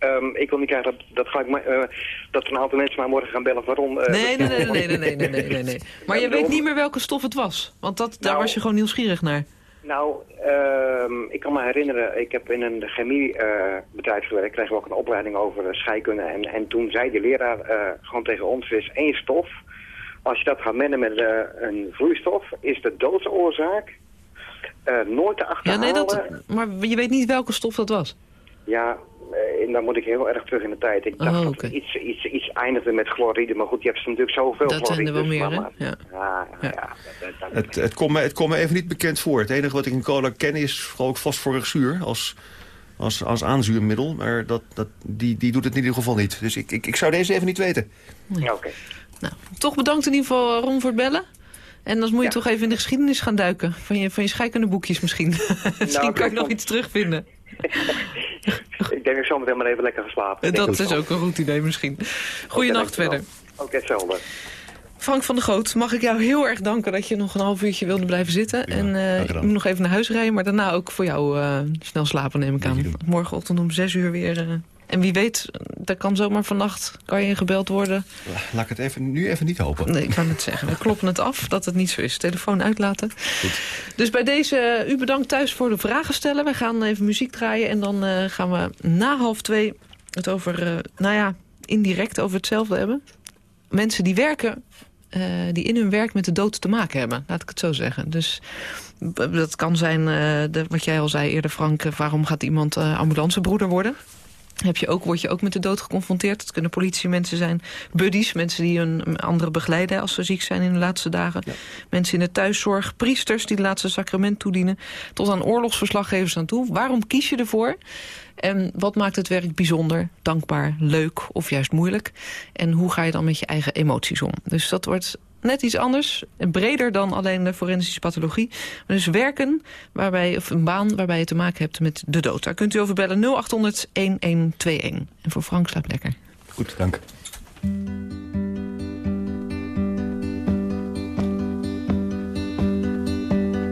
eh, ehm, ik wil niet krijgen dat, dat, ga ik, maar, eh, dat een aantal mensen mij morgen gaan bellen waarom... eh, Nee, nee, nee, nee, nee, nee, nee, nee. [LAUGHS] Maar je weet niet meer welke stof het was. Want dat, daar Nou. was je gewoon nieuwsgierig naar. Nou, ehm, ik kan me herinneren, ik heb in een chemiebedrijf gewerkt, kregen we ook een opleiding over uh, scheikunde. En, en toen zei de leraar gewoon tegen ons, er is één stof. Als je dat gaat mengen met een vloeistof, is de doodsoorzaak nooit te achterhalen. Ja, nee, dat, maar je weet niet welke stof dat was? Ja, eh, en dan moet ik heel erg terug in de tijd. Ik dacht oh, dat het iets, iets, iets eindigde met chloride, maar goed, je hebt natuurlijk zoveel dat chloride. Dat zijn er wel dus meer, hè? Ja. Ja, ja. het, het, komt me, het komt me even niet bekend voor. Het enige wat ik in cola ken is ook fosforig zuur als, als, als aanzuurmiddel. Maar dat, dat, die, die doet het in ieder geval niet. Dus ik, ik, ik zou deze even niet weten. Oké. Nou, toch bedankt in ieder geval Ron voor het bellen. En dan moet je toch even in de geschiedenis gaan duiken. Van je, van je scheikende boekjes misschien. [LAUGHS] misschien nou, kan ik nog iets terugvinden. [LAUGHS] ik denk ik zo meteen maar even lekker geslapen. Dat is ook een goed idee misschien. Goeienacht verder. Oké, hetzelfde. Frank van der Goot, mag ik jou heel erg danken dat je nog een half uurtje wilde blijven zitten. en uh, ik moet nog even naar huis rijden, maar daarna ook voor jou uh, snel slapen neem ik aan. Morgenochtend om zes uur weer uh, en wie weet, dat kan zomaar vannacht, kan je gebeld worden. Laat ik het even, nu even niet hopen. Nee, ik kan het zeggen. We kloppen het af dat het niet zo is. Telefoon uitlaten. Goed. Dus bij deze, u bedankt thuis voor de vragen stellen. We gaan even muziek draaien en dan uh, gaan we na half twee het over, uh, nou ja, indirect over hetzelfde hebben. Mensen die werken, uh, die in hun werk met de dood te maken hebben. Laat ik het zo zeggen. Dus dat kan zijn, de, wat jij al zei eerder Frank, waarom gaat iemand ambulancebroeder worden? Heb je ook, word je ook met de dood geconfronteerd. Het kunnen politiemensen zijn, buddies, mensen die een andere begeleiden als ze ziek zijn in de laatste dagen. Mensen in de thuiszorg, priesters die het laatste sacrament toedienen. Tot aan oorlogsverslaggevers aan toe. Waarom kies je ervoor? En wat maakt het werk bijzonder, dankbaar, leuk of juist moeilijk? En hoe ga je dan met je eigen emoties om? Dus dat wordt net iets anders. Breder dan alleen de forensische pathologie. Maar dus werken, waarbij, of een baan waarbij je te maken hebt met de dood. Daar kunt u over bellen 0800 1121. En voor Frank slaap lekker. Goed, dank.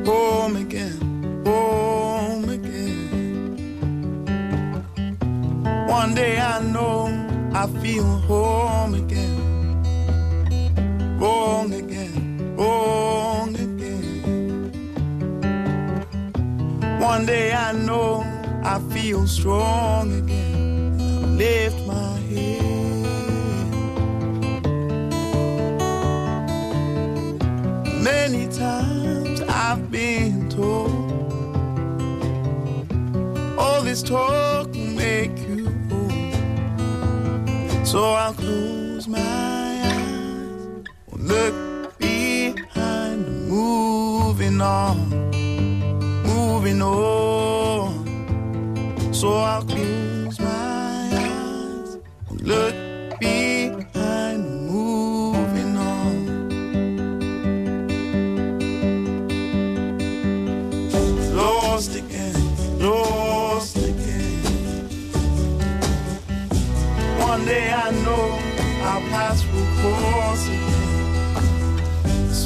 Home again, home again. One day I know I feel home again. Wrong again, wrong again. One day I know I feel strong again. I lift my head. Many times I've been told all this talk will make you old. So I'll close my look behind, moving on, moving on. So I'll close my eyes, look behind, moving on. Lost again, lost again. One day I know our paths will cross again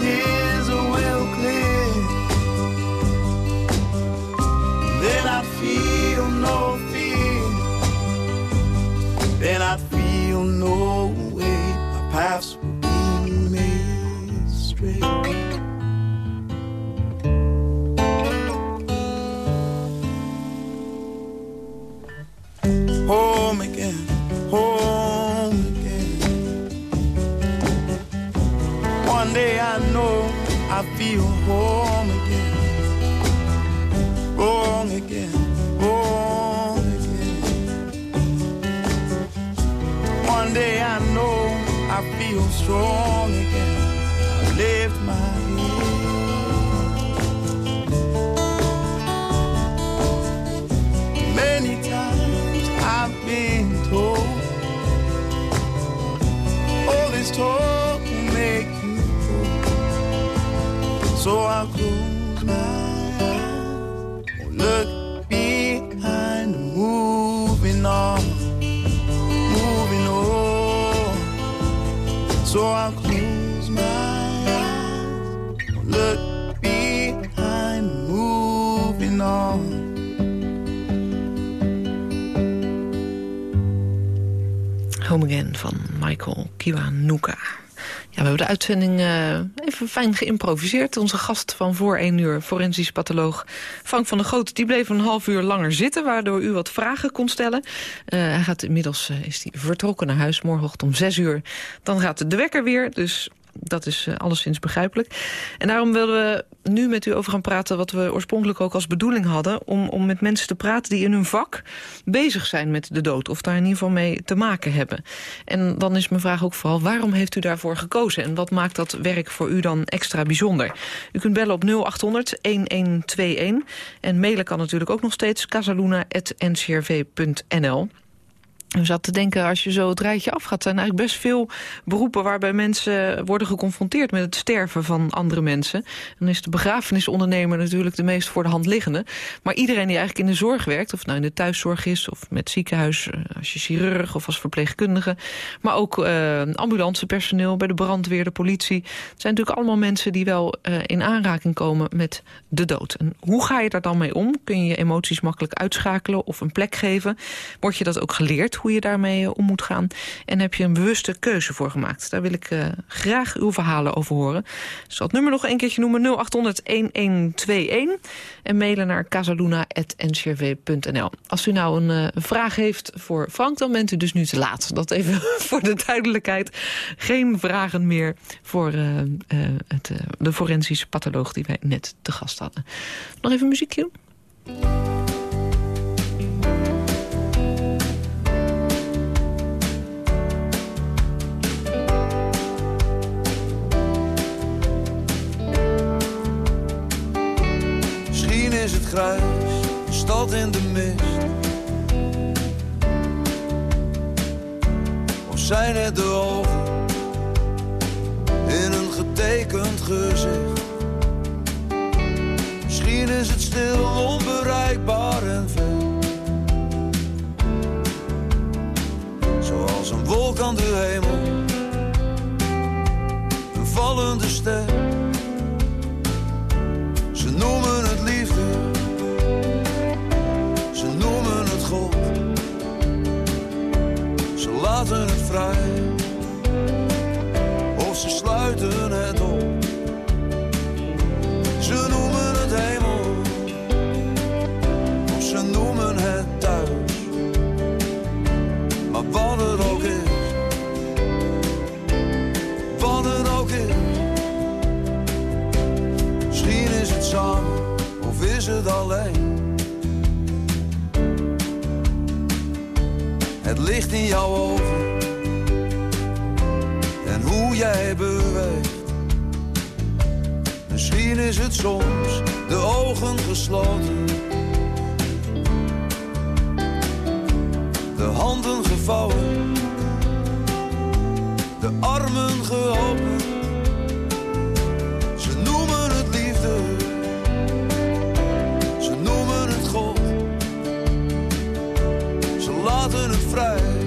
his again. I lift my head. Many times I've been told all this talk make you. So I'll close my eyes, look. Michael Kiwanuka. Ja, we hebben de uitzending uh, even fijn geïmproviseerd. Onze gast van voor één uur, forensisch patholoog Frank van der Goot... die bleef een half uur langer zitten, waardoor u wat vragen kon stellen. Uh, hij gaat inmiddels uh, is hij vertrokken naar huis, morgenochtend om zes uur. Dan gaat de wekker weer, dus dat is uh, alleszins begrijpelijk. En daarom willen we nu met u over gaan praten... wat we oorspronkelijk ook als bedoeling hadden... om, om met mensen te praten die in hun vak bezig zijn met de dood... of daar in ieder geval mee te maken hebben. En dan is mijn vraag ook vooral... waarom heeft u daarvoor gekozen? En wat maakt dat werk voor u dan extra bijzonder? U kunt bellen op 0800-1121. En mailen kan natuurlijk ook nog steeds... casaluna.ncrv.nl. We zat te denken, als je zo het rijtje afgaat... zijn eigenlijk best veel beroepen waarbij mensen worden geconfronteerd... met het sterven van andere mensen. Dan is de begrafenisondernemer natuurlijk de meest voor de hand liggende. Maar iedereen die eigenlijk in de zorg werkt... of nou in de thuiszorg is of met ziekenhuis... Eh, als je chirurg of als verpleegkundige... maar ook uh, ambulancepersoneel bij de brandweer, de politie... het zijn natuurlijk allemaal mensen die wel uh, in aanraking komen met de dood. En hoe ga je daar dan mee om? Kun je je emoties makkelijk uitschakelen of een plek geven? Word je dat ook geleerd? Hoe je daarmee eh, om moet gaan. En heb je een bewuste keuze voor gemaakt. Daar wil ik uh, graag uw verhalen over horen. Ik zal het nummer nog een keertje noemen. 0800-1121. En mailen naar casaluna.ncrv.nl. Als u nou een uh, vraag heeft voor Frank, dan bent u dus nu te laat. Dat even [LAUGHS] voor de duidelijkheid. Geen vragen meer voor het, de forensische patholoog die wij net te gast hadden. Nog even muziekje grijs, stad in de mist. Of zijn het de ogen in een getekend gezicht? Misschien is het stil, onbereikbaar en ver. Zoals een wolk aan de hemel, een vallende ster. Ze noemen of ze sluiten het op. Ze noemen het hemel, of ze noemen het thuis. Maar wat het ook is, wat het ook is. Misschien is het samen, of is het alleen? Het licht in jouw ogen en hoe jij beweegt. Misschien is het soms de ogen gesloten, de handen gevouwen, de armen geopend. Ze noemen het liefde, ze noemen het God. Ze laten het vrij,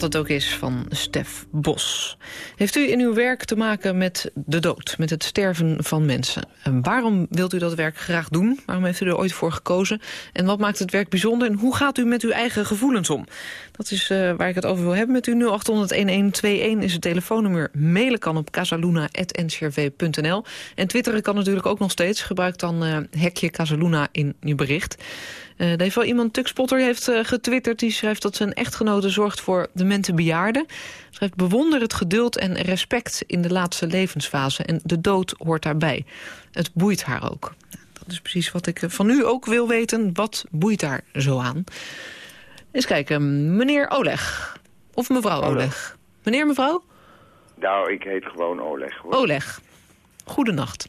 Wat het ook is van Stef Bos. Heeft u in uw werk te maken met de dood, met het sterven van mensen? En waarom wilt u dat werk graag doen? Waarom heeft u er ooit voor gekozen? En wat maakt het werk bijzonder? En hoe gaat u met uw eigen gevoelens om? Dat is uh, waar ik het over wil hebben met u. 0800-1121 is het telefoonnummer. Mailen kan op casaluna.ncrv.nl. En twitteren kan natuurlijk ook nog steeds. Gebruik dan uh, hekje Casaluna in uw bericht. Uh, er heeft wel iemand, Tuxpotter, heeft uh, getwitterd. Die schrijft dat zijn echtgenote zorgt voor demente bejaarden. Schrijft bewonder het geduld en respect in de laatste levensfase. En de dood hoort daarbij. Het boeit haar ook. Dat is precies wat ik van u ook wil weten. Wat boeit daar zo aan? Eens kijken, meneer Oleg. Of mevrouw Oleg. Oleg. Meneer, mevrouw? Nou, ik heet gewoon Oleg. Hoor. Oleg. Goedenacht.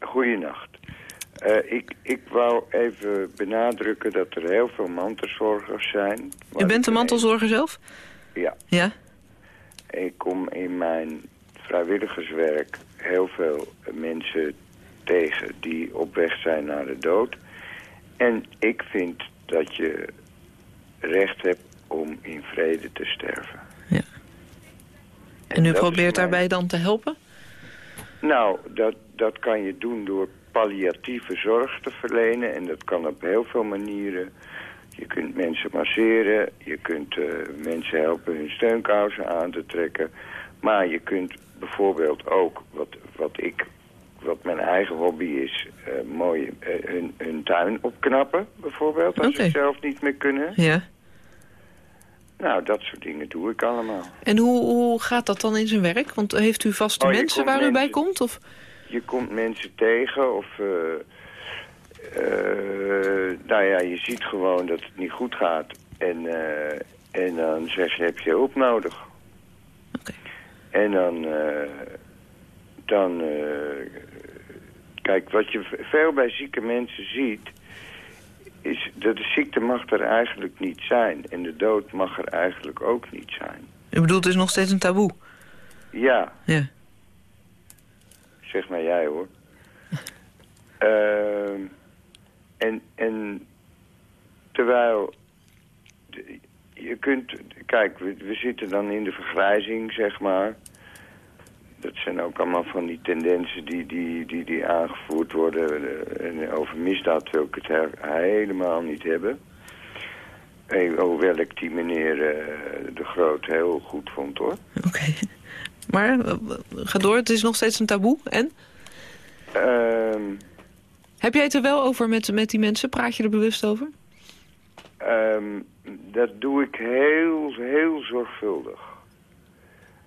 Goedenacht. Uh, ik, ik wou even benadrukken dat er heel veel mantelzorgers zijn. U bent een mantelzorger zelf? Ja. Ja? Ik kom in mijn vrijwilligerswerk heel veel mensen tegen die op weg zijn naar de dood. En ik vind dat je recht hebt om in vrede te sterven. Ja. En u probeert daarbij dan te helpen? Nou, dat, dat kan je doen door palliatieve zorg te verlenen. En dat kan op heel veel manieren. Je kunt mensen masseren, je kunt uh, mensen helpen hun steunkousen aan te trekken. Maar je kunt bijvoorbeeld ook, wat, wat ik, wat mijn eigen hobby is, uh, mooi uh, hun, hun tuin opknappen, bijvoorbeeld, als Oké. ze zelf niet meer kunnen. Ja. Nou, dat soort dingen doe ik allemaal. En hoe, hoe gaat dat dan in zijn werk? Want heeft u vaste Oh, mensen waar u bij komt? Of? Je komt mensen tegen of... eh, eh, nou ja, je ziet gewoon dat het niet goed gaat. En, eh, en dan zeg je, heb je hulp nodig? Oké. En dan... dan kijk, wat je veel bij zieke mensen ziet... is dat de ziekte mag er eigenlijk niet zijn. En de dood mag er eigenlijk ook niet zijn. U bedoelt, het is nog steeds een taboe? Ja, Ja. Zeg maar jij hoor. [LAUGHS] Ehm, en, en terwijl je kunt, kijk, we, we zitten dan in de vergrijzing, zeg maar. Dat zijn ook allemaal van die tendensen die, die, die, die aangevoerd worden. Eh, En over misdaad wil ik het he- helemaal niet hebben. Eh, Hoewel ik die meneer eh, De Groot heel goed vond, hoor. Oké. Maar, eh, ga door, het is nog steeds een taboe. En? Ehm Heb jij het er wel over met, met die mensen? Praat je er bewust over? Ehm, dat doe ik heel, heel zorgvuldig.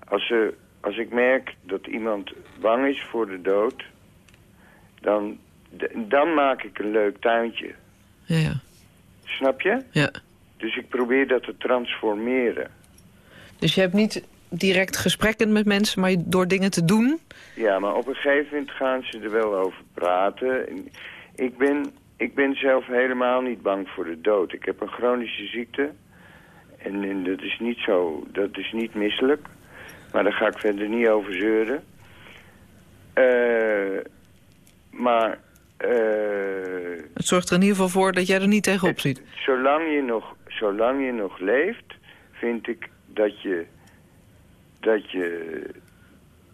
Als, ze, als ik merk dat iemand bang is voor de dood, dan, dan maak ik een leuk tuintje. Ja, ja. Snap je? ja. Dus ik probeer dat te transformeren. Dus je hebt niet direct gesprekken met mensen, maar door dingen te doen... Ja, maar op een gegeven moment gaan ze er wel over praten. En Ik ben, ik ben zelf helemaal niet bang voor de dood. Ik heb een chronische ziekte. En, en dat is niet zo, dat is niet misselijk. Maar daar ga ik verder niet over zeuren. Eh, maar eh, Het zorgt er in ieder geval voor dat jij er niet tegenop ziet. zolang, je nog, zolang je nog leeft, vind ik dat je, dat je,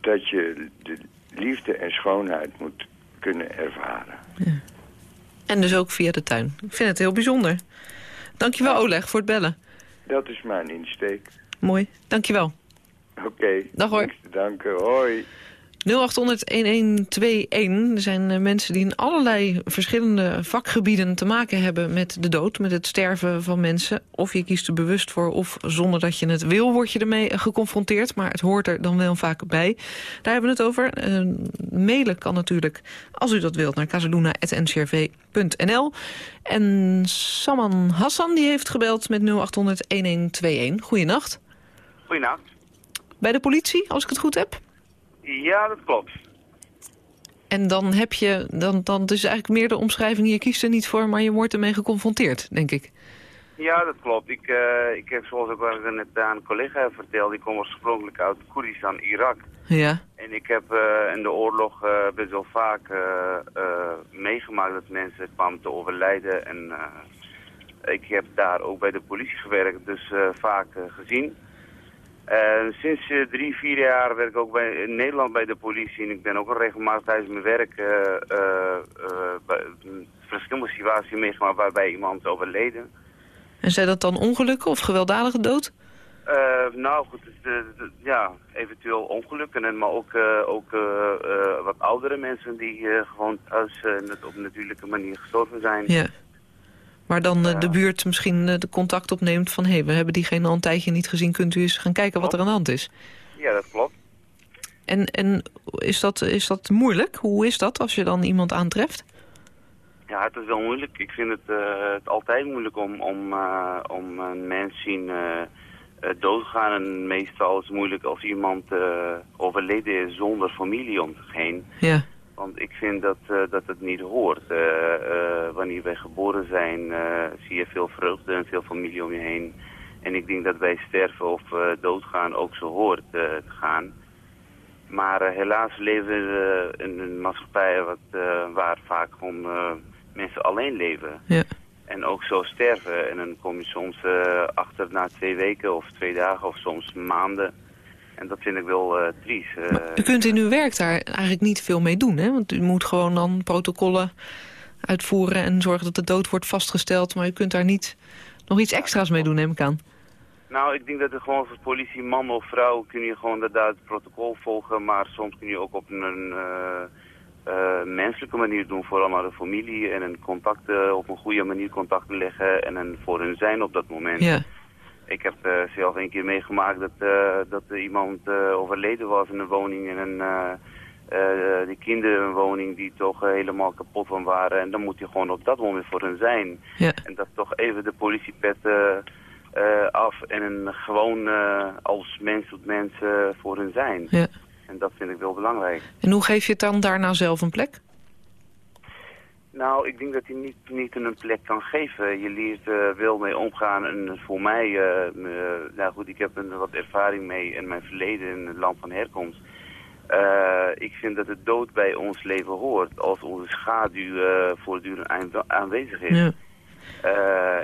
dat je de liefde en schoonheid moet kunnen ervaren. En dus ook via de tuin. Ik vind het heel bijzonder. Dankjewel Oleg voor het bellen. Dat is mijn insteek. Mooi, dankjewel. Oké. Dag, hoor. niks te danken. Hoi. 0800-1121. Er zijn eh, mensen die in allerlei verschillende vakgebieden te maken hebben met de dood, met het sterven van mensen. Of je kiest er bewust voor, of zonder dat je het wil, word je ermee eh, geconfronteerd. Maar het hoort er dan wel vaak bij. Daar hebben we het over. Eh, mailen kan natuurlijk, als u dat wilt, naar casaluna.ncrv.nl. En Saman Hassan die heeft gebeld met 0800-1121. Goeienacht. Goedenacht. Bij de politie, als ik het goed heb. Ja, dat klopt. En dan heb je, dan, dan is eigenlijk meer de omschrijving, je kiest er niet voor, maar je wordt ermee geconfronteerd, denk ik. Ja, dat klopt. Ik, eh, ik heb zoals ik net aan een collega verteld, ik kom oorspronkelijk uit Koerdistan, Irak. Ja, En ik heb eh, in de oorlog eh, best wel vaak eh, eh, meegemaakt dat mensen kwamen te overlijden. En eh, ik heb daar ook bij de politie gewerkt, dus eh, vaak eh, gezien. Eh, sinds eh, drie, vier jaar werk ik ook bij, in Nederland bij de politie. En ik ben ook al regelmatig tijdens mijn werk eh, bij, verschillende situaties meegemaakt waarbij iemand is overleden. En zijn dat dan ongelukken of gewelddadige dood? Nou goed, ja, eventueel ongelukken, en, maar ook, ook wat oudere mensen die gewoon thuis op een natuurlijke manier gestorven zijn. Ja. Waar dan eh, de buurt misschien eh, de contact opneemt van... hé, hey, we hebben diegene al een tijdje niet gezien, kunt u eens gaan kijken wat er aan de hand is? Ja, dat klopt. En, en is, dat, is dat moeilijk? Hoe is dat als je dan iemand aantreft? Ja, het is wel moeilijk. Ik vind het, eh, het altijd moeilijk om, om, eh, om een mens zien doodgaan. En meestal is het moeilijk als iemand overleden is zonder familie om zich heen. Ja. Want ik vind dat, eh, dat het niet hoort. Eh, wanneer wij geboren zijn, zie je veel vreugde en veel familie om je heen. En ik denk dat bij sterven of doodgaan ook zo hoort te gaan. Maar helaas leven we in een maatschappij wat, waar vaak gewoon mensen alleen leven. Ja. En ook zo sterven. En dan kom je soms achter na twee weken of twee dagen of soms maanden. En dat vind ik wel eh triest. Eh, U kunt in uw werk daar eigenlijk niet veel mee doen, hè? Want u moet gewoon dan protocollen uitvoeren... en zorgen dat de dood wordt vastgesteld. Maar u kunt daar niet nog iets extra's mee doen, neem ik aan. Nou, ik denk dat er gewoon als politie, man of vrouw, kun je gewoon inderdaad het protocol volgen. Maar soms kun je ook op een eh, menselijke manier doen, vooral naar de familie. En een contact, op een goede manier contact leggen en een voor hun zijn op dat moment. Ja. Ik heb eh, zelf een keer meegemaakt dat, eh, dat er iemand eh, overleden was in een woning. En een, die kinderen in een woning die toch helemaal kapot van waren. En dan moet je gewoon op dat moment voor hen zijn. Ja. En dat toch even de politiepet af en een gewoon als mens tot mens voor hen zijn. Ja. En dat vind ik wel belangrijk. En hoe geef je het dan daarna zelf een plek? Nou, ik denk dat je niet, niet een plek kan geven. Je leert eh, wel mee omgaan. En voor mij, me- nou goed, ik heb een, wat ervaring mee in mijn verleden in het land van herkomst. Ik vind dat de dood bij ons leven hoort als onze schaduw voortdurend aanw- aanwezig is. Ja.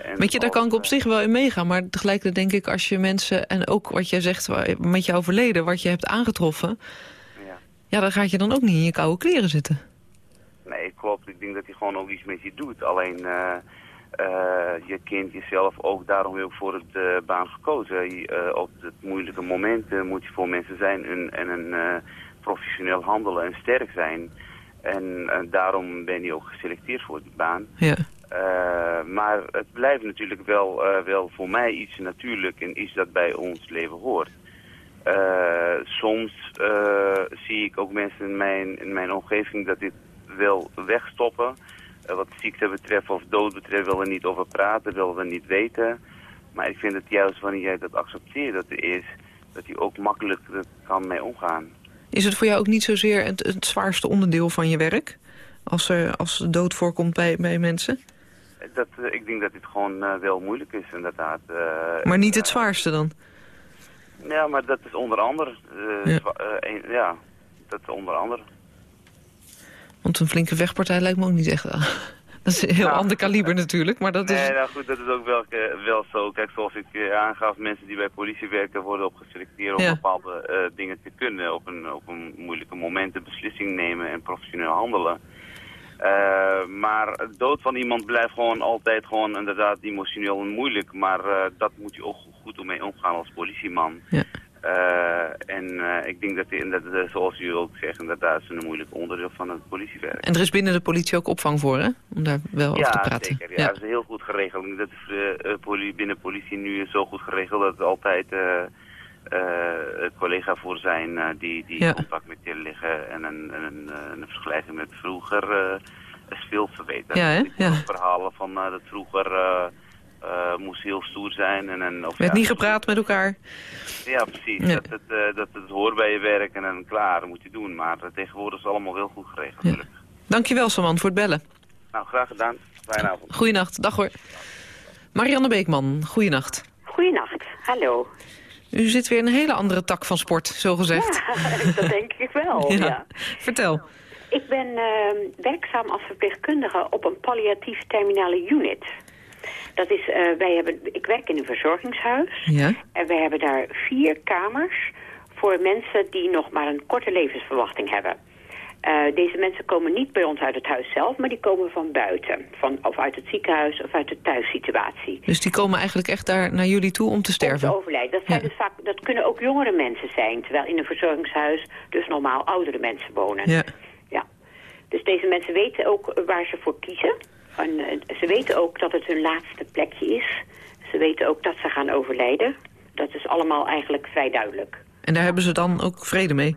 En Weet je, daar kan ik op zich wel in meegaan. Maar tegelijkertijd denk ik, als je mensen... en ook wat jij zegt met jouw verleden, wat je hebt aangetroffen... Ja. ja, dan gaat je dan ook niet in je koude kleren zitten. Nee, klopt. Ik denk dat hij gewoon ook iets met je doet. Alleen, eh, eh, je kent jezelf ook, daarom ik voor het eh, baan gekozen. Op het moeilijke momenten moet je voor mensen zijn en, en een professioneel handelen en sterk zijn. En daarom ben je ook geselecteerd voor die baan. Ja. Maar het blijft natuurlijk wel, wel voor mij iets natuurlijk en iets dat bij ons leven hoort. Soms zie ik ook mensen in mijn, in mijn omgeving dat dit wil wegstoppen. Eh, wat ziekte betreft of dood betreft willen we niet over praten, willen we niet weten. Maar ik vind het juist wanneer jij dat accepteert dat er is, dat je ook makkelijk kan mee omgaan. Is het voor jou ook niet zozeer het, het zwaarste onderdeel van je werk? Als er als dood voorkomt bij, bij mensen? Dat, eh, ik denk dat dit gewoon eh, wel moeilijk is inderdaad. Eh, Maar niet het eh, zwaarste dan? Ja, maar dat is onder andere. eh, Ja. eh, ja, dat is onder andere. Want een flinke vechtpartij lijkt me ook niet echt... [LAUGHS] Dat is een heel Nou. ander kaliber natuurlijk, maar dat is... Nee, nou goed, dat is ook wel, eh, wel zo. Kijk, zoals ik eh, aangaf, mensen die bij politie werken worden op geselecteerd om Ja. bepaalde eh, dingen te kunnen. Op een, op een moeilijke moment een beslissing nemen en professioneel handelen. Eh, maar dood van iemand blijft gewoon altijd gewoon inderdaad emotioneel en moeilijk. Maar eh, dat moet je ook goed mee omgaan als politieman. Ja. Eh, en eh, ik denk dat, die- dat eh, zoals u ook zegt, inderdaad is een moeilijk onderdeel van het politiewerk. En er is binnen de politie ook opvang voor, hè? Om daar wel over te Ja, praten. zeker. Ja, dat is heel goed geregeld. Dat is poli- binnen politie nu zo goed geregeld dat er altijd eh eh, collega voor zijn die, die Ja. in contact met je liggen. En een, en een, een vergelijking met vroeger is veel verbeterd. Ja, hè? Ja. verhalen van dat vroeger eh, eh, moest heel stoer zijn. En, en, of, werd ja, niet gepraat met elkaar. Ja, precies. Ja. Dat, het, eh, dat het hoort bij je werk en dan klaar, dat moet je doen. Maar eh, tegenwoordig is het allemaal heel goed geregeld. Ja. Dankjewel, Saman, voor het bellen. Nou, graag gedaan. Fijne avond. Goeienacht. Dag hoor. Marianne Beekman, goeienacht. Goeienacht, hallo. U zit weer in een hele andere tak van sport, zo gezegd. Ja, [LAUGHS] dat denk ik wel, [LAUGHS] ja. Vertel. Ik ben ehm, werkzaam als verpleegkundige op een palliatief terminale unit. Dat is, eh, wij hebben, ik werk in een verzorgingshuis. Ja. En wij hebben daar vier kamers voor mensen die nog maar een korte levensverwachting hebben. Eh, deze mensen komen niet bij ons uit het huis zelf, maar die komen van buiten. Van, of uit het ziekenhuis of uit de thuissituatie. Dus die komen eigenlijk echt daar naar jullie toe om te sterven? Om te overlijden. Dat, zijn Ja. dus vaak, dat kunnen ook jongere mensen zijn, terwijl in een verzorgingshuis dus normaal oudere mensen wonen. Ja. Ja. Dus deze mensen weten ook waar ze voor kiezen. En, eh, ze weten ook dat het hun laatste plekje is. Ze weten ook dat ze gaan overlijden. Dat is allemaal eigenlijk vrij duidelijk. En daar hebben ze dan ook vrede mee?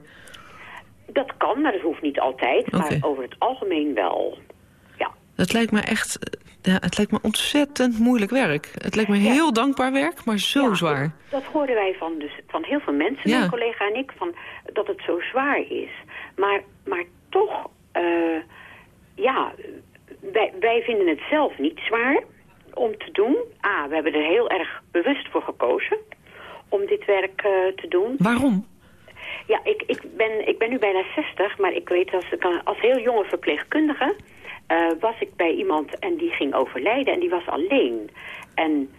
Dat kan, maar dat hoeft niet altijd. Maar over het algemeen wel. Dat lijkt me echt... eh, Ja, het lijkt me ontzettend moeilijk werk. Het lijkt me heel dankbaar werk, maar zo zwaar. Dat hoorden wij van, dus, van heel veel mensen, Ja. mijn collega en ik, van, dat het zo zwaar is. Maar, maar toch, eh, ja, wij, wij vinden het zelf niet zwaar om te doen. A, we hebben er heel erg bewust voor gekozen om dit werk eh, te doen. Waarom? Ja, ik, ik, ben, ik ben nu bijna 60, maar ik weet als, als heel jonge verpleegkundige... eh, was ik bij iemand en die ging overlijden en die was alleen. En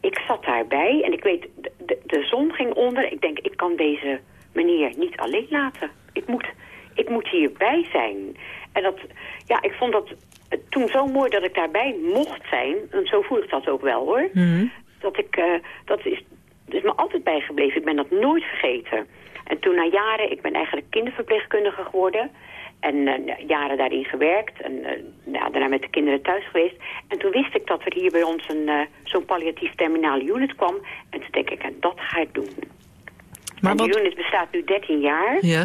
ik zat daarbij en ik weet, de, de, zon ging onder. Ik denk, ik kan deze meneer niet alleen laten. Ik moet, ik moet hierbij zijn. En dat, ja, ik vond dat toen zo mooi dat ik daarbij mocht zijn. En zo voel ik dat ook wel hoor. Dat ik, eh, dat is, dat is me altijd bijgebleven. Ik ben dat nooit vergeten. En toen na jaren, ik ben eigenlijk kinderverpleegkundige geworden. En eh, jaren daarin gewerkt. En eh, ja, daarna met de kinderen thuis geweest. En toen wist ik dat er hier bij ons een zo'n palliatief terminale unit kwam. En toen denk ik, en dat ga ik doen. Maar en wat- die unit bestaat nu 13 jaar. Ja.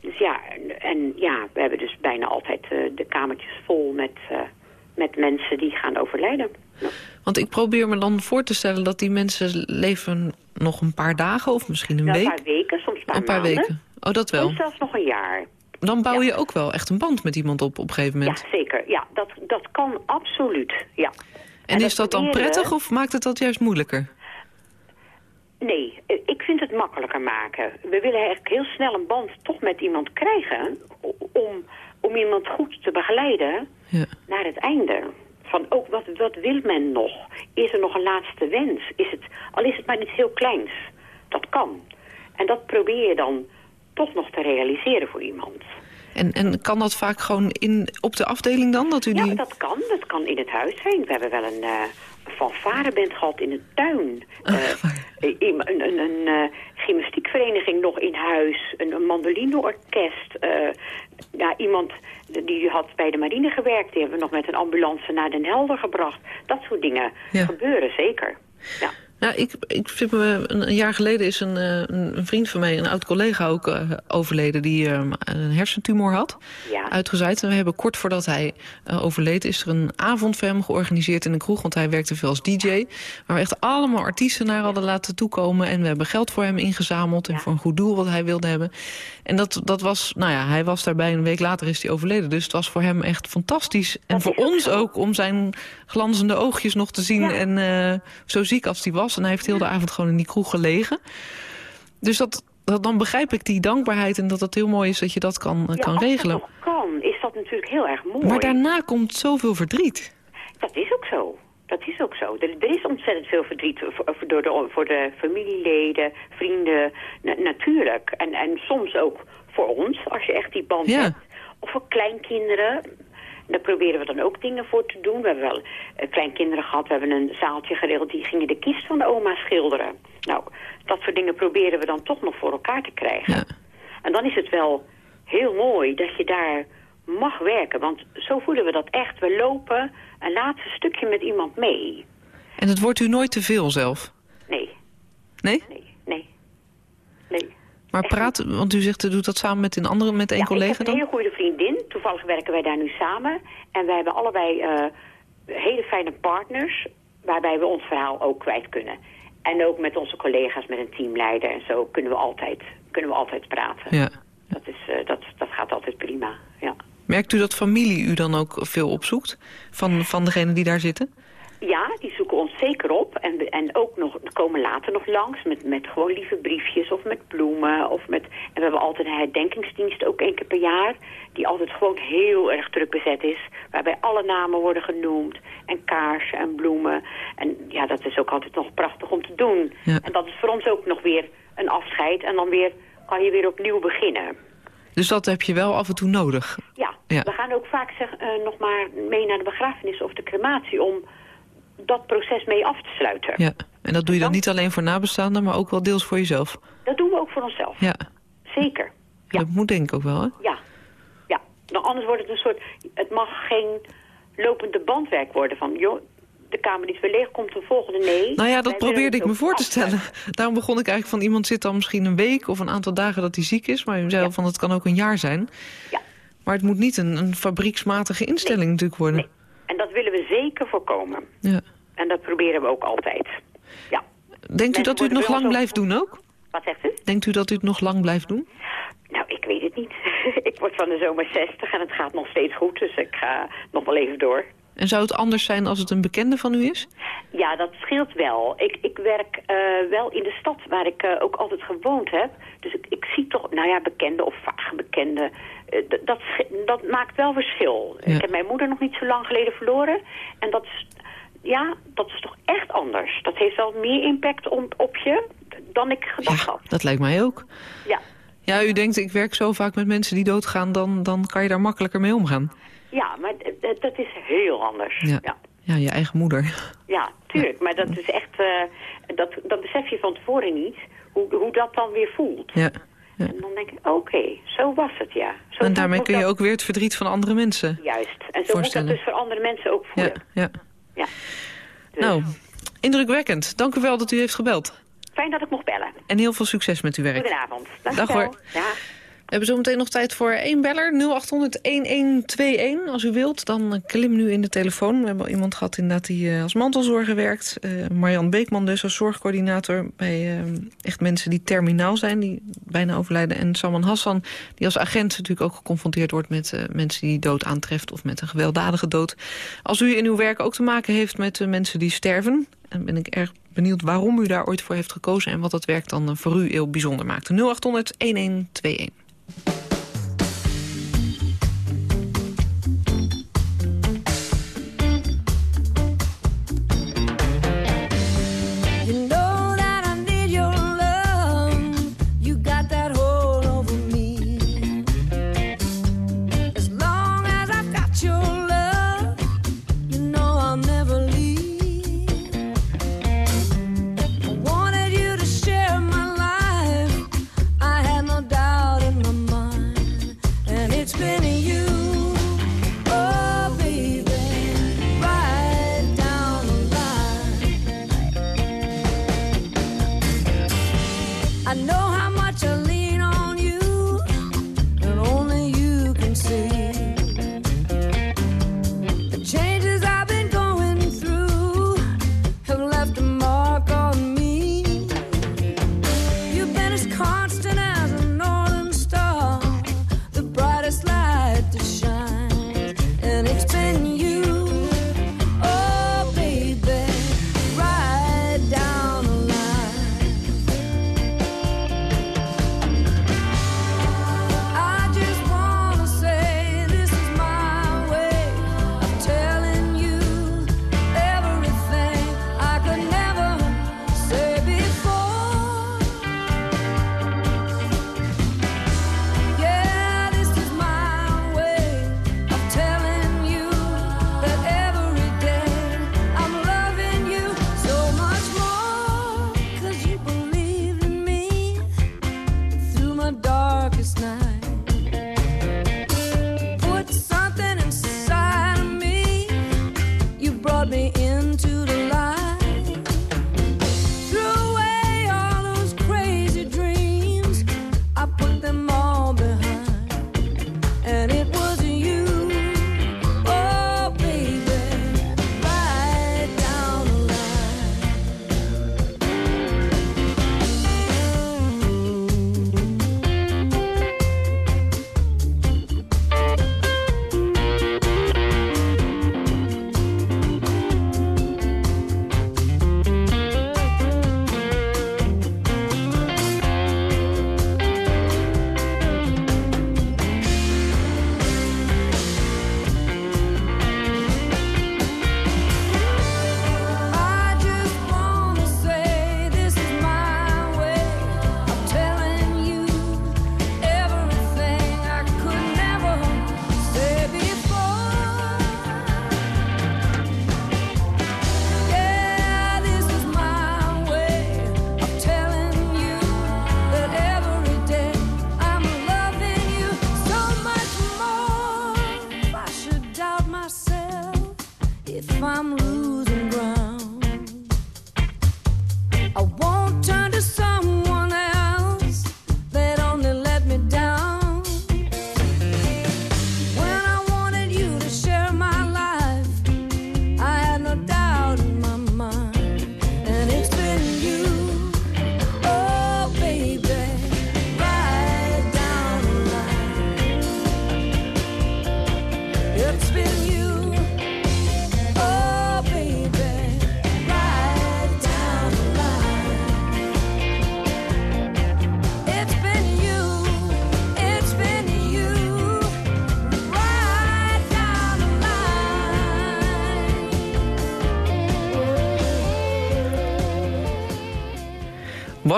Dus ja, en, en ja, we hebben dus bijna altijd eh, de kamertjes vol met, eh, met mensen die gaan overlijden. Want ik probeer me dan voor te stellen dat die mensen leven nog een paar dagen of misschien een Ja, week. Een paar weken, soms een paar, Een paar maanden. weken. Oh, dat wel. Soms zelfs nog een jaar. Dan bouw je ook wel echt een band met iemand op op een gegeven moment. Ja, zeker. Ja, dat, dat kan absoluut. Ja. en is dat dan prettig of maakt het dat juist moeilijker? Nee, eh, ik vind het makkelijker maken. We willen eigenlijk heel snel een band toch met iemand krijgen... om, om iemand goed te begeleiden Ja. naar het einde. Van ook, wat, wat wil men nog? Is er nog een laatste wens? Is het, al is het maar iets heel kleins. Dat kan. En dat probeer je dan toch nog te realiseren voor iemand. En, en kan dat vaak gewoon in, op de afdeling dan? Dat u Ja, die... dat kan. Dat kan in het huis zijn. We hebben wel een eh fanfareband gehad in de tuin. Eh, eh, een een, een, een eh, gymnastiekvereniging nog in huis. Een, een mandolineorkest. ja, iemand die had bij de marine gewerkt. Die hebben we nog met een ambulance naar Den Helder gebracht. Dat soort dingen Ja. gebeuren zeker. Ja. Nou, ik, ik vind me, een, jaar geleden is een, eh, een, een vriend van mij, een oud collega ook eh, overleden... die eh, een hersentumor had, Ja. uitgezaaid. En we hebben kort voordat hij overleed... is er een avond voor hem georganiseerd in een kroeg... want hij werkte veel als DJ. Waar we echt allemaal artiesten naar hadden laten toekomen. En we hebben geld voor hem ingezameld... en voor een goed doel wat hij wilde hebben. En dat, dat was, nou ja, hij was daarbij... een week later is hij overleden. Dus het was voor hem echt fantastisch. En voor ons ook, om zijn glanzende oogjes nog te zien... en zo ziek als hij was. En hij heeft heel de avond gewoon in die kroeg gelegen. Dus dat, dat, dan begrijp ik die dankbaarheid... en dat het heel mooi is dat je dat kan, Ja, kan als dat regelen. kan, is dat natuurlijk heel erg mooi. Maar daarna komt zoveel verdriet. Dat is ook zo. Dat is ook zo. Er, er is ontzettend veel verdriet voor, voor- door de, voor de familieleden, vrienden, na- natuurlijk. En, en soms ook voor ons, als je echt die band Ja. hebt. Of voor kleinkinderen. Daar proberen we dan ook dingen voor te doen. We hebben wel eh, kleinkinderen gehad. We hebben een zaaltje geregeld. Die gingen de kist van de oma schilderen. Nou, dat soort dingen proberen we dan toch nog voor elkaar te krijgen. Ja. En dan is het wel heel mooi dat je daar mag werken. Want zo voelen we dat echt. We lopen een laatste stukje met iemand mee. En het wordt u nooit te veel zelf? Nee, Nee? nee, nee. nee. Maar praat, want u zegt u doet dat samen met een andere, met Ja, collega ik heb een dan? hele goede vriendin. Toevallig werken wij daar nu samen. En wij hebben allebei eh, hele fijne partners... waarbij we ons verhaal ook kwijt kunnen. En ook met onze collega's, met een teamleider en zo... kunnen we altijd, kunnen we altijd praten. Ja. Dat, is, eh, dat, dat gaat altijd prima, ja. Merkt u dat familie u dan ook veel opzoekt? Van, van degenen die daar zitten? Ja, die zoeken ons zeker op. En, en ook nog, komen later nog langs met, met gewoon lieve briefjes of met bloemen. Of met, en we hebben altijd een herdenkingsdienst ook één keer per jaar. Die altijd gewoon heel erg druk bezet is. Waarbij alle namen worden genoemd. En kaarsen en bloemen. En ja, dat is ook altijd nog prachtig om te doen. En dat is voor ons ook nog weer een afscheid. En dan weer, kan je weer opnieuw beginnen. Dus dat heb je wel af en toe nodig. Ja, Ja. we gaan ook vaak zeg, eh, nog maar mee naar de begrafenis of de crematie... om dat proces mee af te sluiten. Ja. En dat doe je dan niet alleen voor nabestaanden, maar ook wel deels voor jezelf. Dat doen we ook voor onszelf. Ja. Zeker. Dat moet denk ik ook wel, hè? Ja. ja. Nou, anders wordt het een soort... Het mag geen lopende bandwerk worden van... joh, de kamer die is weer leeg, komt de volgende. Nee. Nou ja, dat probeerde ik me voor te afsluiten. stellen. [LAUGHS] Daarom begon ik eigenlijk van iemand zit dan misschien een week of een aantal dagen dat hij ziek is. Maar u zei al van het kan ook een jaar zijn. Ja. Maar het moet niet een, een fabrieksmatige instelling natuurlijk worden. En dat willen we zeker voorkomen. Ja. En dat proberen we ook altijd. Ja. Denkt u dat u het nog lang blijft doen ook? Wat zegt u? Denkt u dat u het nog lang blijft doen? Nou, ik weet het niet. [LAUGHS] ik word van de zomer 60 en het gaat nog steeds goed. Dus ik ga nog wel even door. En zou het anders zijn als het een bekende van u is? Ja, dat scheelt wel. Ik, ik werk eh, wel in de stad waar ik eh, ook altijd gewoond heb. Dus ik, ik zie toch, nou ja, bekende of vage bekende. Eh, dat, dat maakt wel verschil. Ja. Ik heb mijn moeder nog niet zo lang geleden verloren. En dat is, ja, dat is toch echt anders. Dat heeft wel meer impact op, op je dan ik gedacht had. Dat lijkt mij ook. Ja. Ja, u denkt ik werk zo vaak met mensen die doodgaan, dan, dan kan je daar makkelijker mee omgaan. Ja, maar dat is heel anders. Ja, ja. ja je eigen moeder. Ja, tuurlijk. Maar dat is echt, eh, dat, dat besef je van tevoren niet, hoe, hoe dat dan weer voelt. Ja. En dan denk ik, oké, zo was het, ja. Zo En daarmee kun je ook weer het verdriet van andere mensen. Juist. En zo moet dat dus voor andere mensen ook Ja, voelen. ja. Ja. Nou, indrukwekkend. Dank u wel dat u heeft gebeld. Fijn dat ik mocht bellen. En heel veel succes met uw werk. Goedenavond. Dank Dag hoor. Ja. We hebben zometeen nog tijd voor één beller. 0800-1121. Als u wilt, dan eh, klim nu in de telefoon. We hebben al iemand gehad inderdaad die eh, als mantelzorger werkt. Eh, Marjan Beekman dus als zorgcoördinator bij echt mensen die terminaal zijn. Die bijna overlijden. En Saman Hassan die als agent natuurlijk ook geconfronteerd wordt met mensen die dood aantreft. Of met een gewelddadige dood. Als u in uw werk ook te maken heeft met mensen die sterven. Dan ben ik erg benieuwd waarom u daar ooit voor heeft gekozen. En wat dat werk dan eh, voor u heel bijzonder maakt. 0800-1121.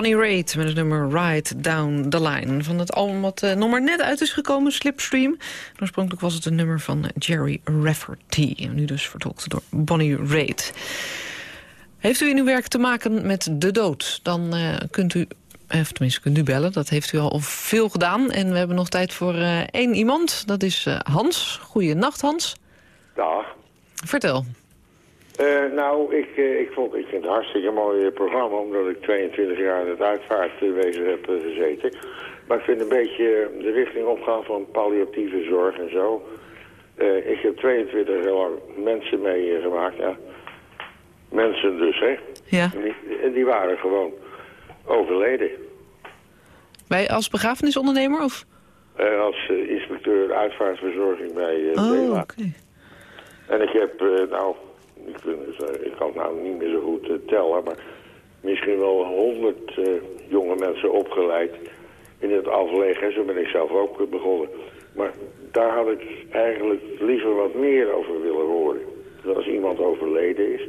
Bonnie Raitt met het nummer Ride Down the Line. Van het album wat uh, nog maar net uit is gekomen, Slipstream. Oorspronkelijk was het een nummer van Jerry Rafferty. Nu dus vertolkt door Bonnie Raitt. Heeft u in uw werk te maken met de dood? Dan uh, kunt u of tenminste kunt u bellen. Dat heeft u al veel gedaan. En we hebben nog tijd voor uh, één iemand. Dat is uh, Hans. Goeienacht, Hans. Dag. Vertel. Uh, nou, ik, ik, vond, ik vind het een hartstikke mooi programma... omdat ik 22 jaar in het uitvaartwezen heb gezeten. Maar ik vind een beetje de richting opgaan van palliatieve zorg en zo. ik heb 22 jaar lang mensen meegemaakt. Ja. Mensen dus, hè. Ja. En die, en die waren gewoon overleden. Bij als begrafenisondernemer of? Als inspecteur uitvaartverzorging bij uh, oh, oké. Okay. En ik heb, nou, ik, ik, kan het nou niet meer zo goed tellen, maar misschien wel honderd jonge mensen opgeleid in het afleggen. Zo ben ik zelf ook begonnen. Maar daar had ik eigenlijk liever wat meer over willen horen. Dus als iemand overleden is,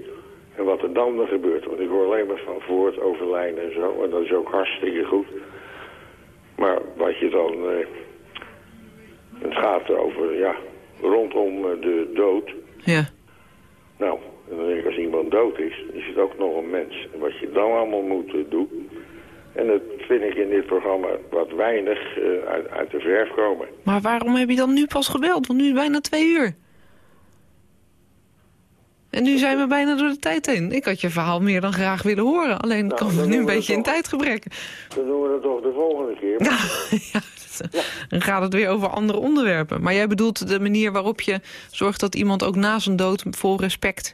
en wat er dan gebeurt. Want ik hoor alleen maar van voor het en zo. En dat is ook hartstikke goed. Maar wat je dan... Eh, het gaat over, ja, rondom de dood. Ja. Nou, en als iemand dood is, is het ook nog een mens. En wat je dan allemaal moet uh, doen... En dat vind ik in dit programma wat weinig uh, uit, uit de verf komen. Maar waarom heb je dan nu pas gebeld? Want nu is bijna twee uur. En nu zijn we bijna door de tijd heen. Ik had je verhaal meer dan graag willen horen. Alleen nou, komen we nu een beetje in tijdgebrek. Dan doen we dat toch de volgende keer. [LAUGHS] ja, [LAUGHS] dan gaat het weer over andere onderwerpen. Maar jij bedoelt de manier waarop je zorgt dat iemand ook na zijn dood vol respect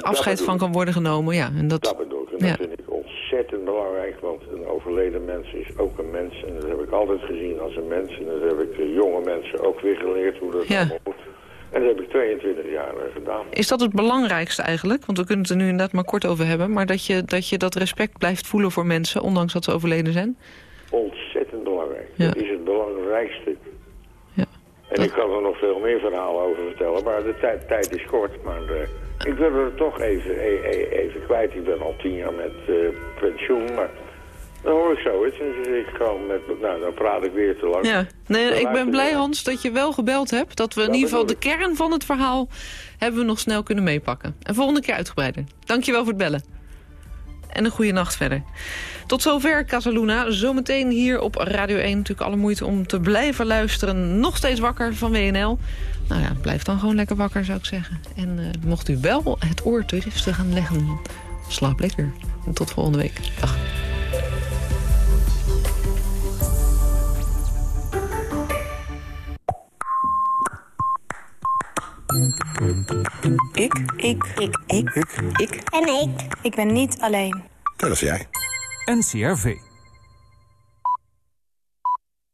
afscheid van kan worden genomen. Ja, en dat, dat bedoel ik. En dat ja. vind ik ontzettend belangrijk. Want een overleden mens is ook een mens. En dat heb ik altijd gezien als een mens. En dat heb ik de jonge mensen ook weer geleerd hoe dat ja. allemaal moet. En dat heb ik 22 jaar gedaan. Is dat het belangrijkste eigenlijk? Want we kunnen het er nu inderdaad maar kort over hebben. Maar dat je dat, je dat respect blijft voelen voor mensen, ondanks dat ze overleden zijn? Ontzettend belangrijk. Ja. Dat is het belangrijkste. Ja. En dat... ik kan er nog veel meer verhalen over vertellen. Maar de tijd, tijd is kort. Maar uh, ik wil er toch even, even, even kwijt. Ik ben al tien jaar met uh, pensioen. Maar dan hoor ik zo. Dus ik gewoon met, nou, dan praat ik weer te lang. Ja. Nee, ik ben blij, Hans, dat je wel gebeld hebt. Dat we in ieder geval de kern van het verhaal hebben we nog snel kunnen meepakken. En volgende keer uitgebreider. Dankjewel voor het bellen. En een goede nacht verder. Tot zover Casaluna. Zometeen hier op Radio 1 natuurlijk alle moeite om te blijven luisteren. Nog steeds wakker van WNL. Nou ja, blijf dan gewoon lekker wakker zou ik zeggen. En uh, mocht u wel het oor te gaan leggen, slaap lekker. En tot volgende week. Dag. Ik. Ik. Ik. Ik. Ik. Ik. En ik. Ik ben niet alleen. Dat is. NCRV.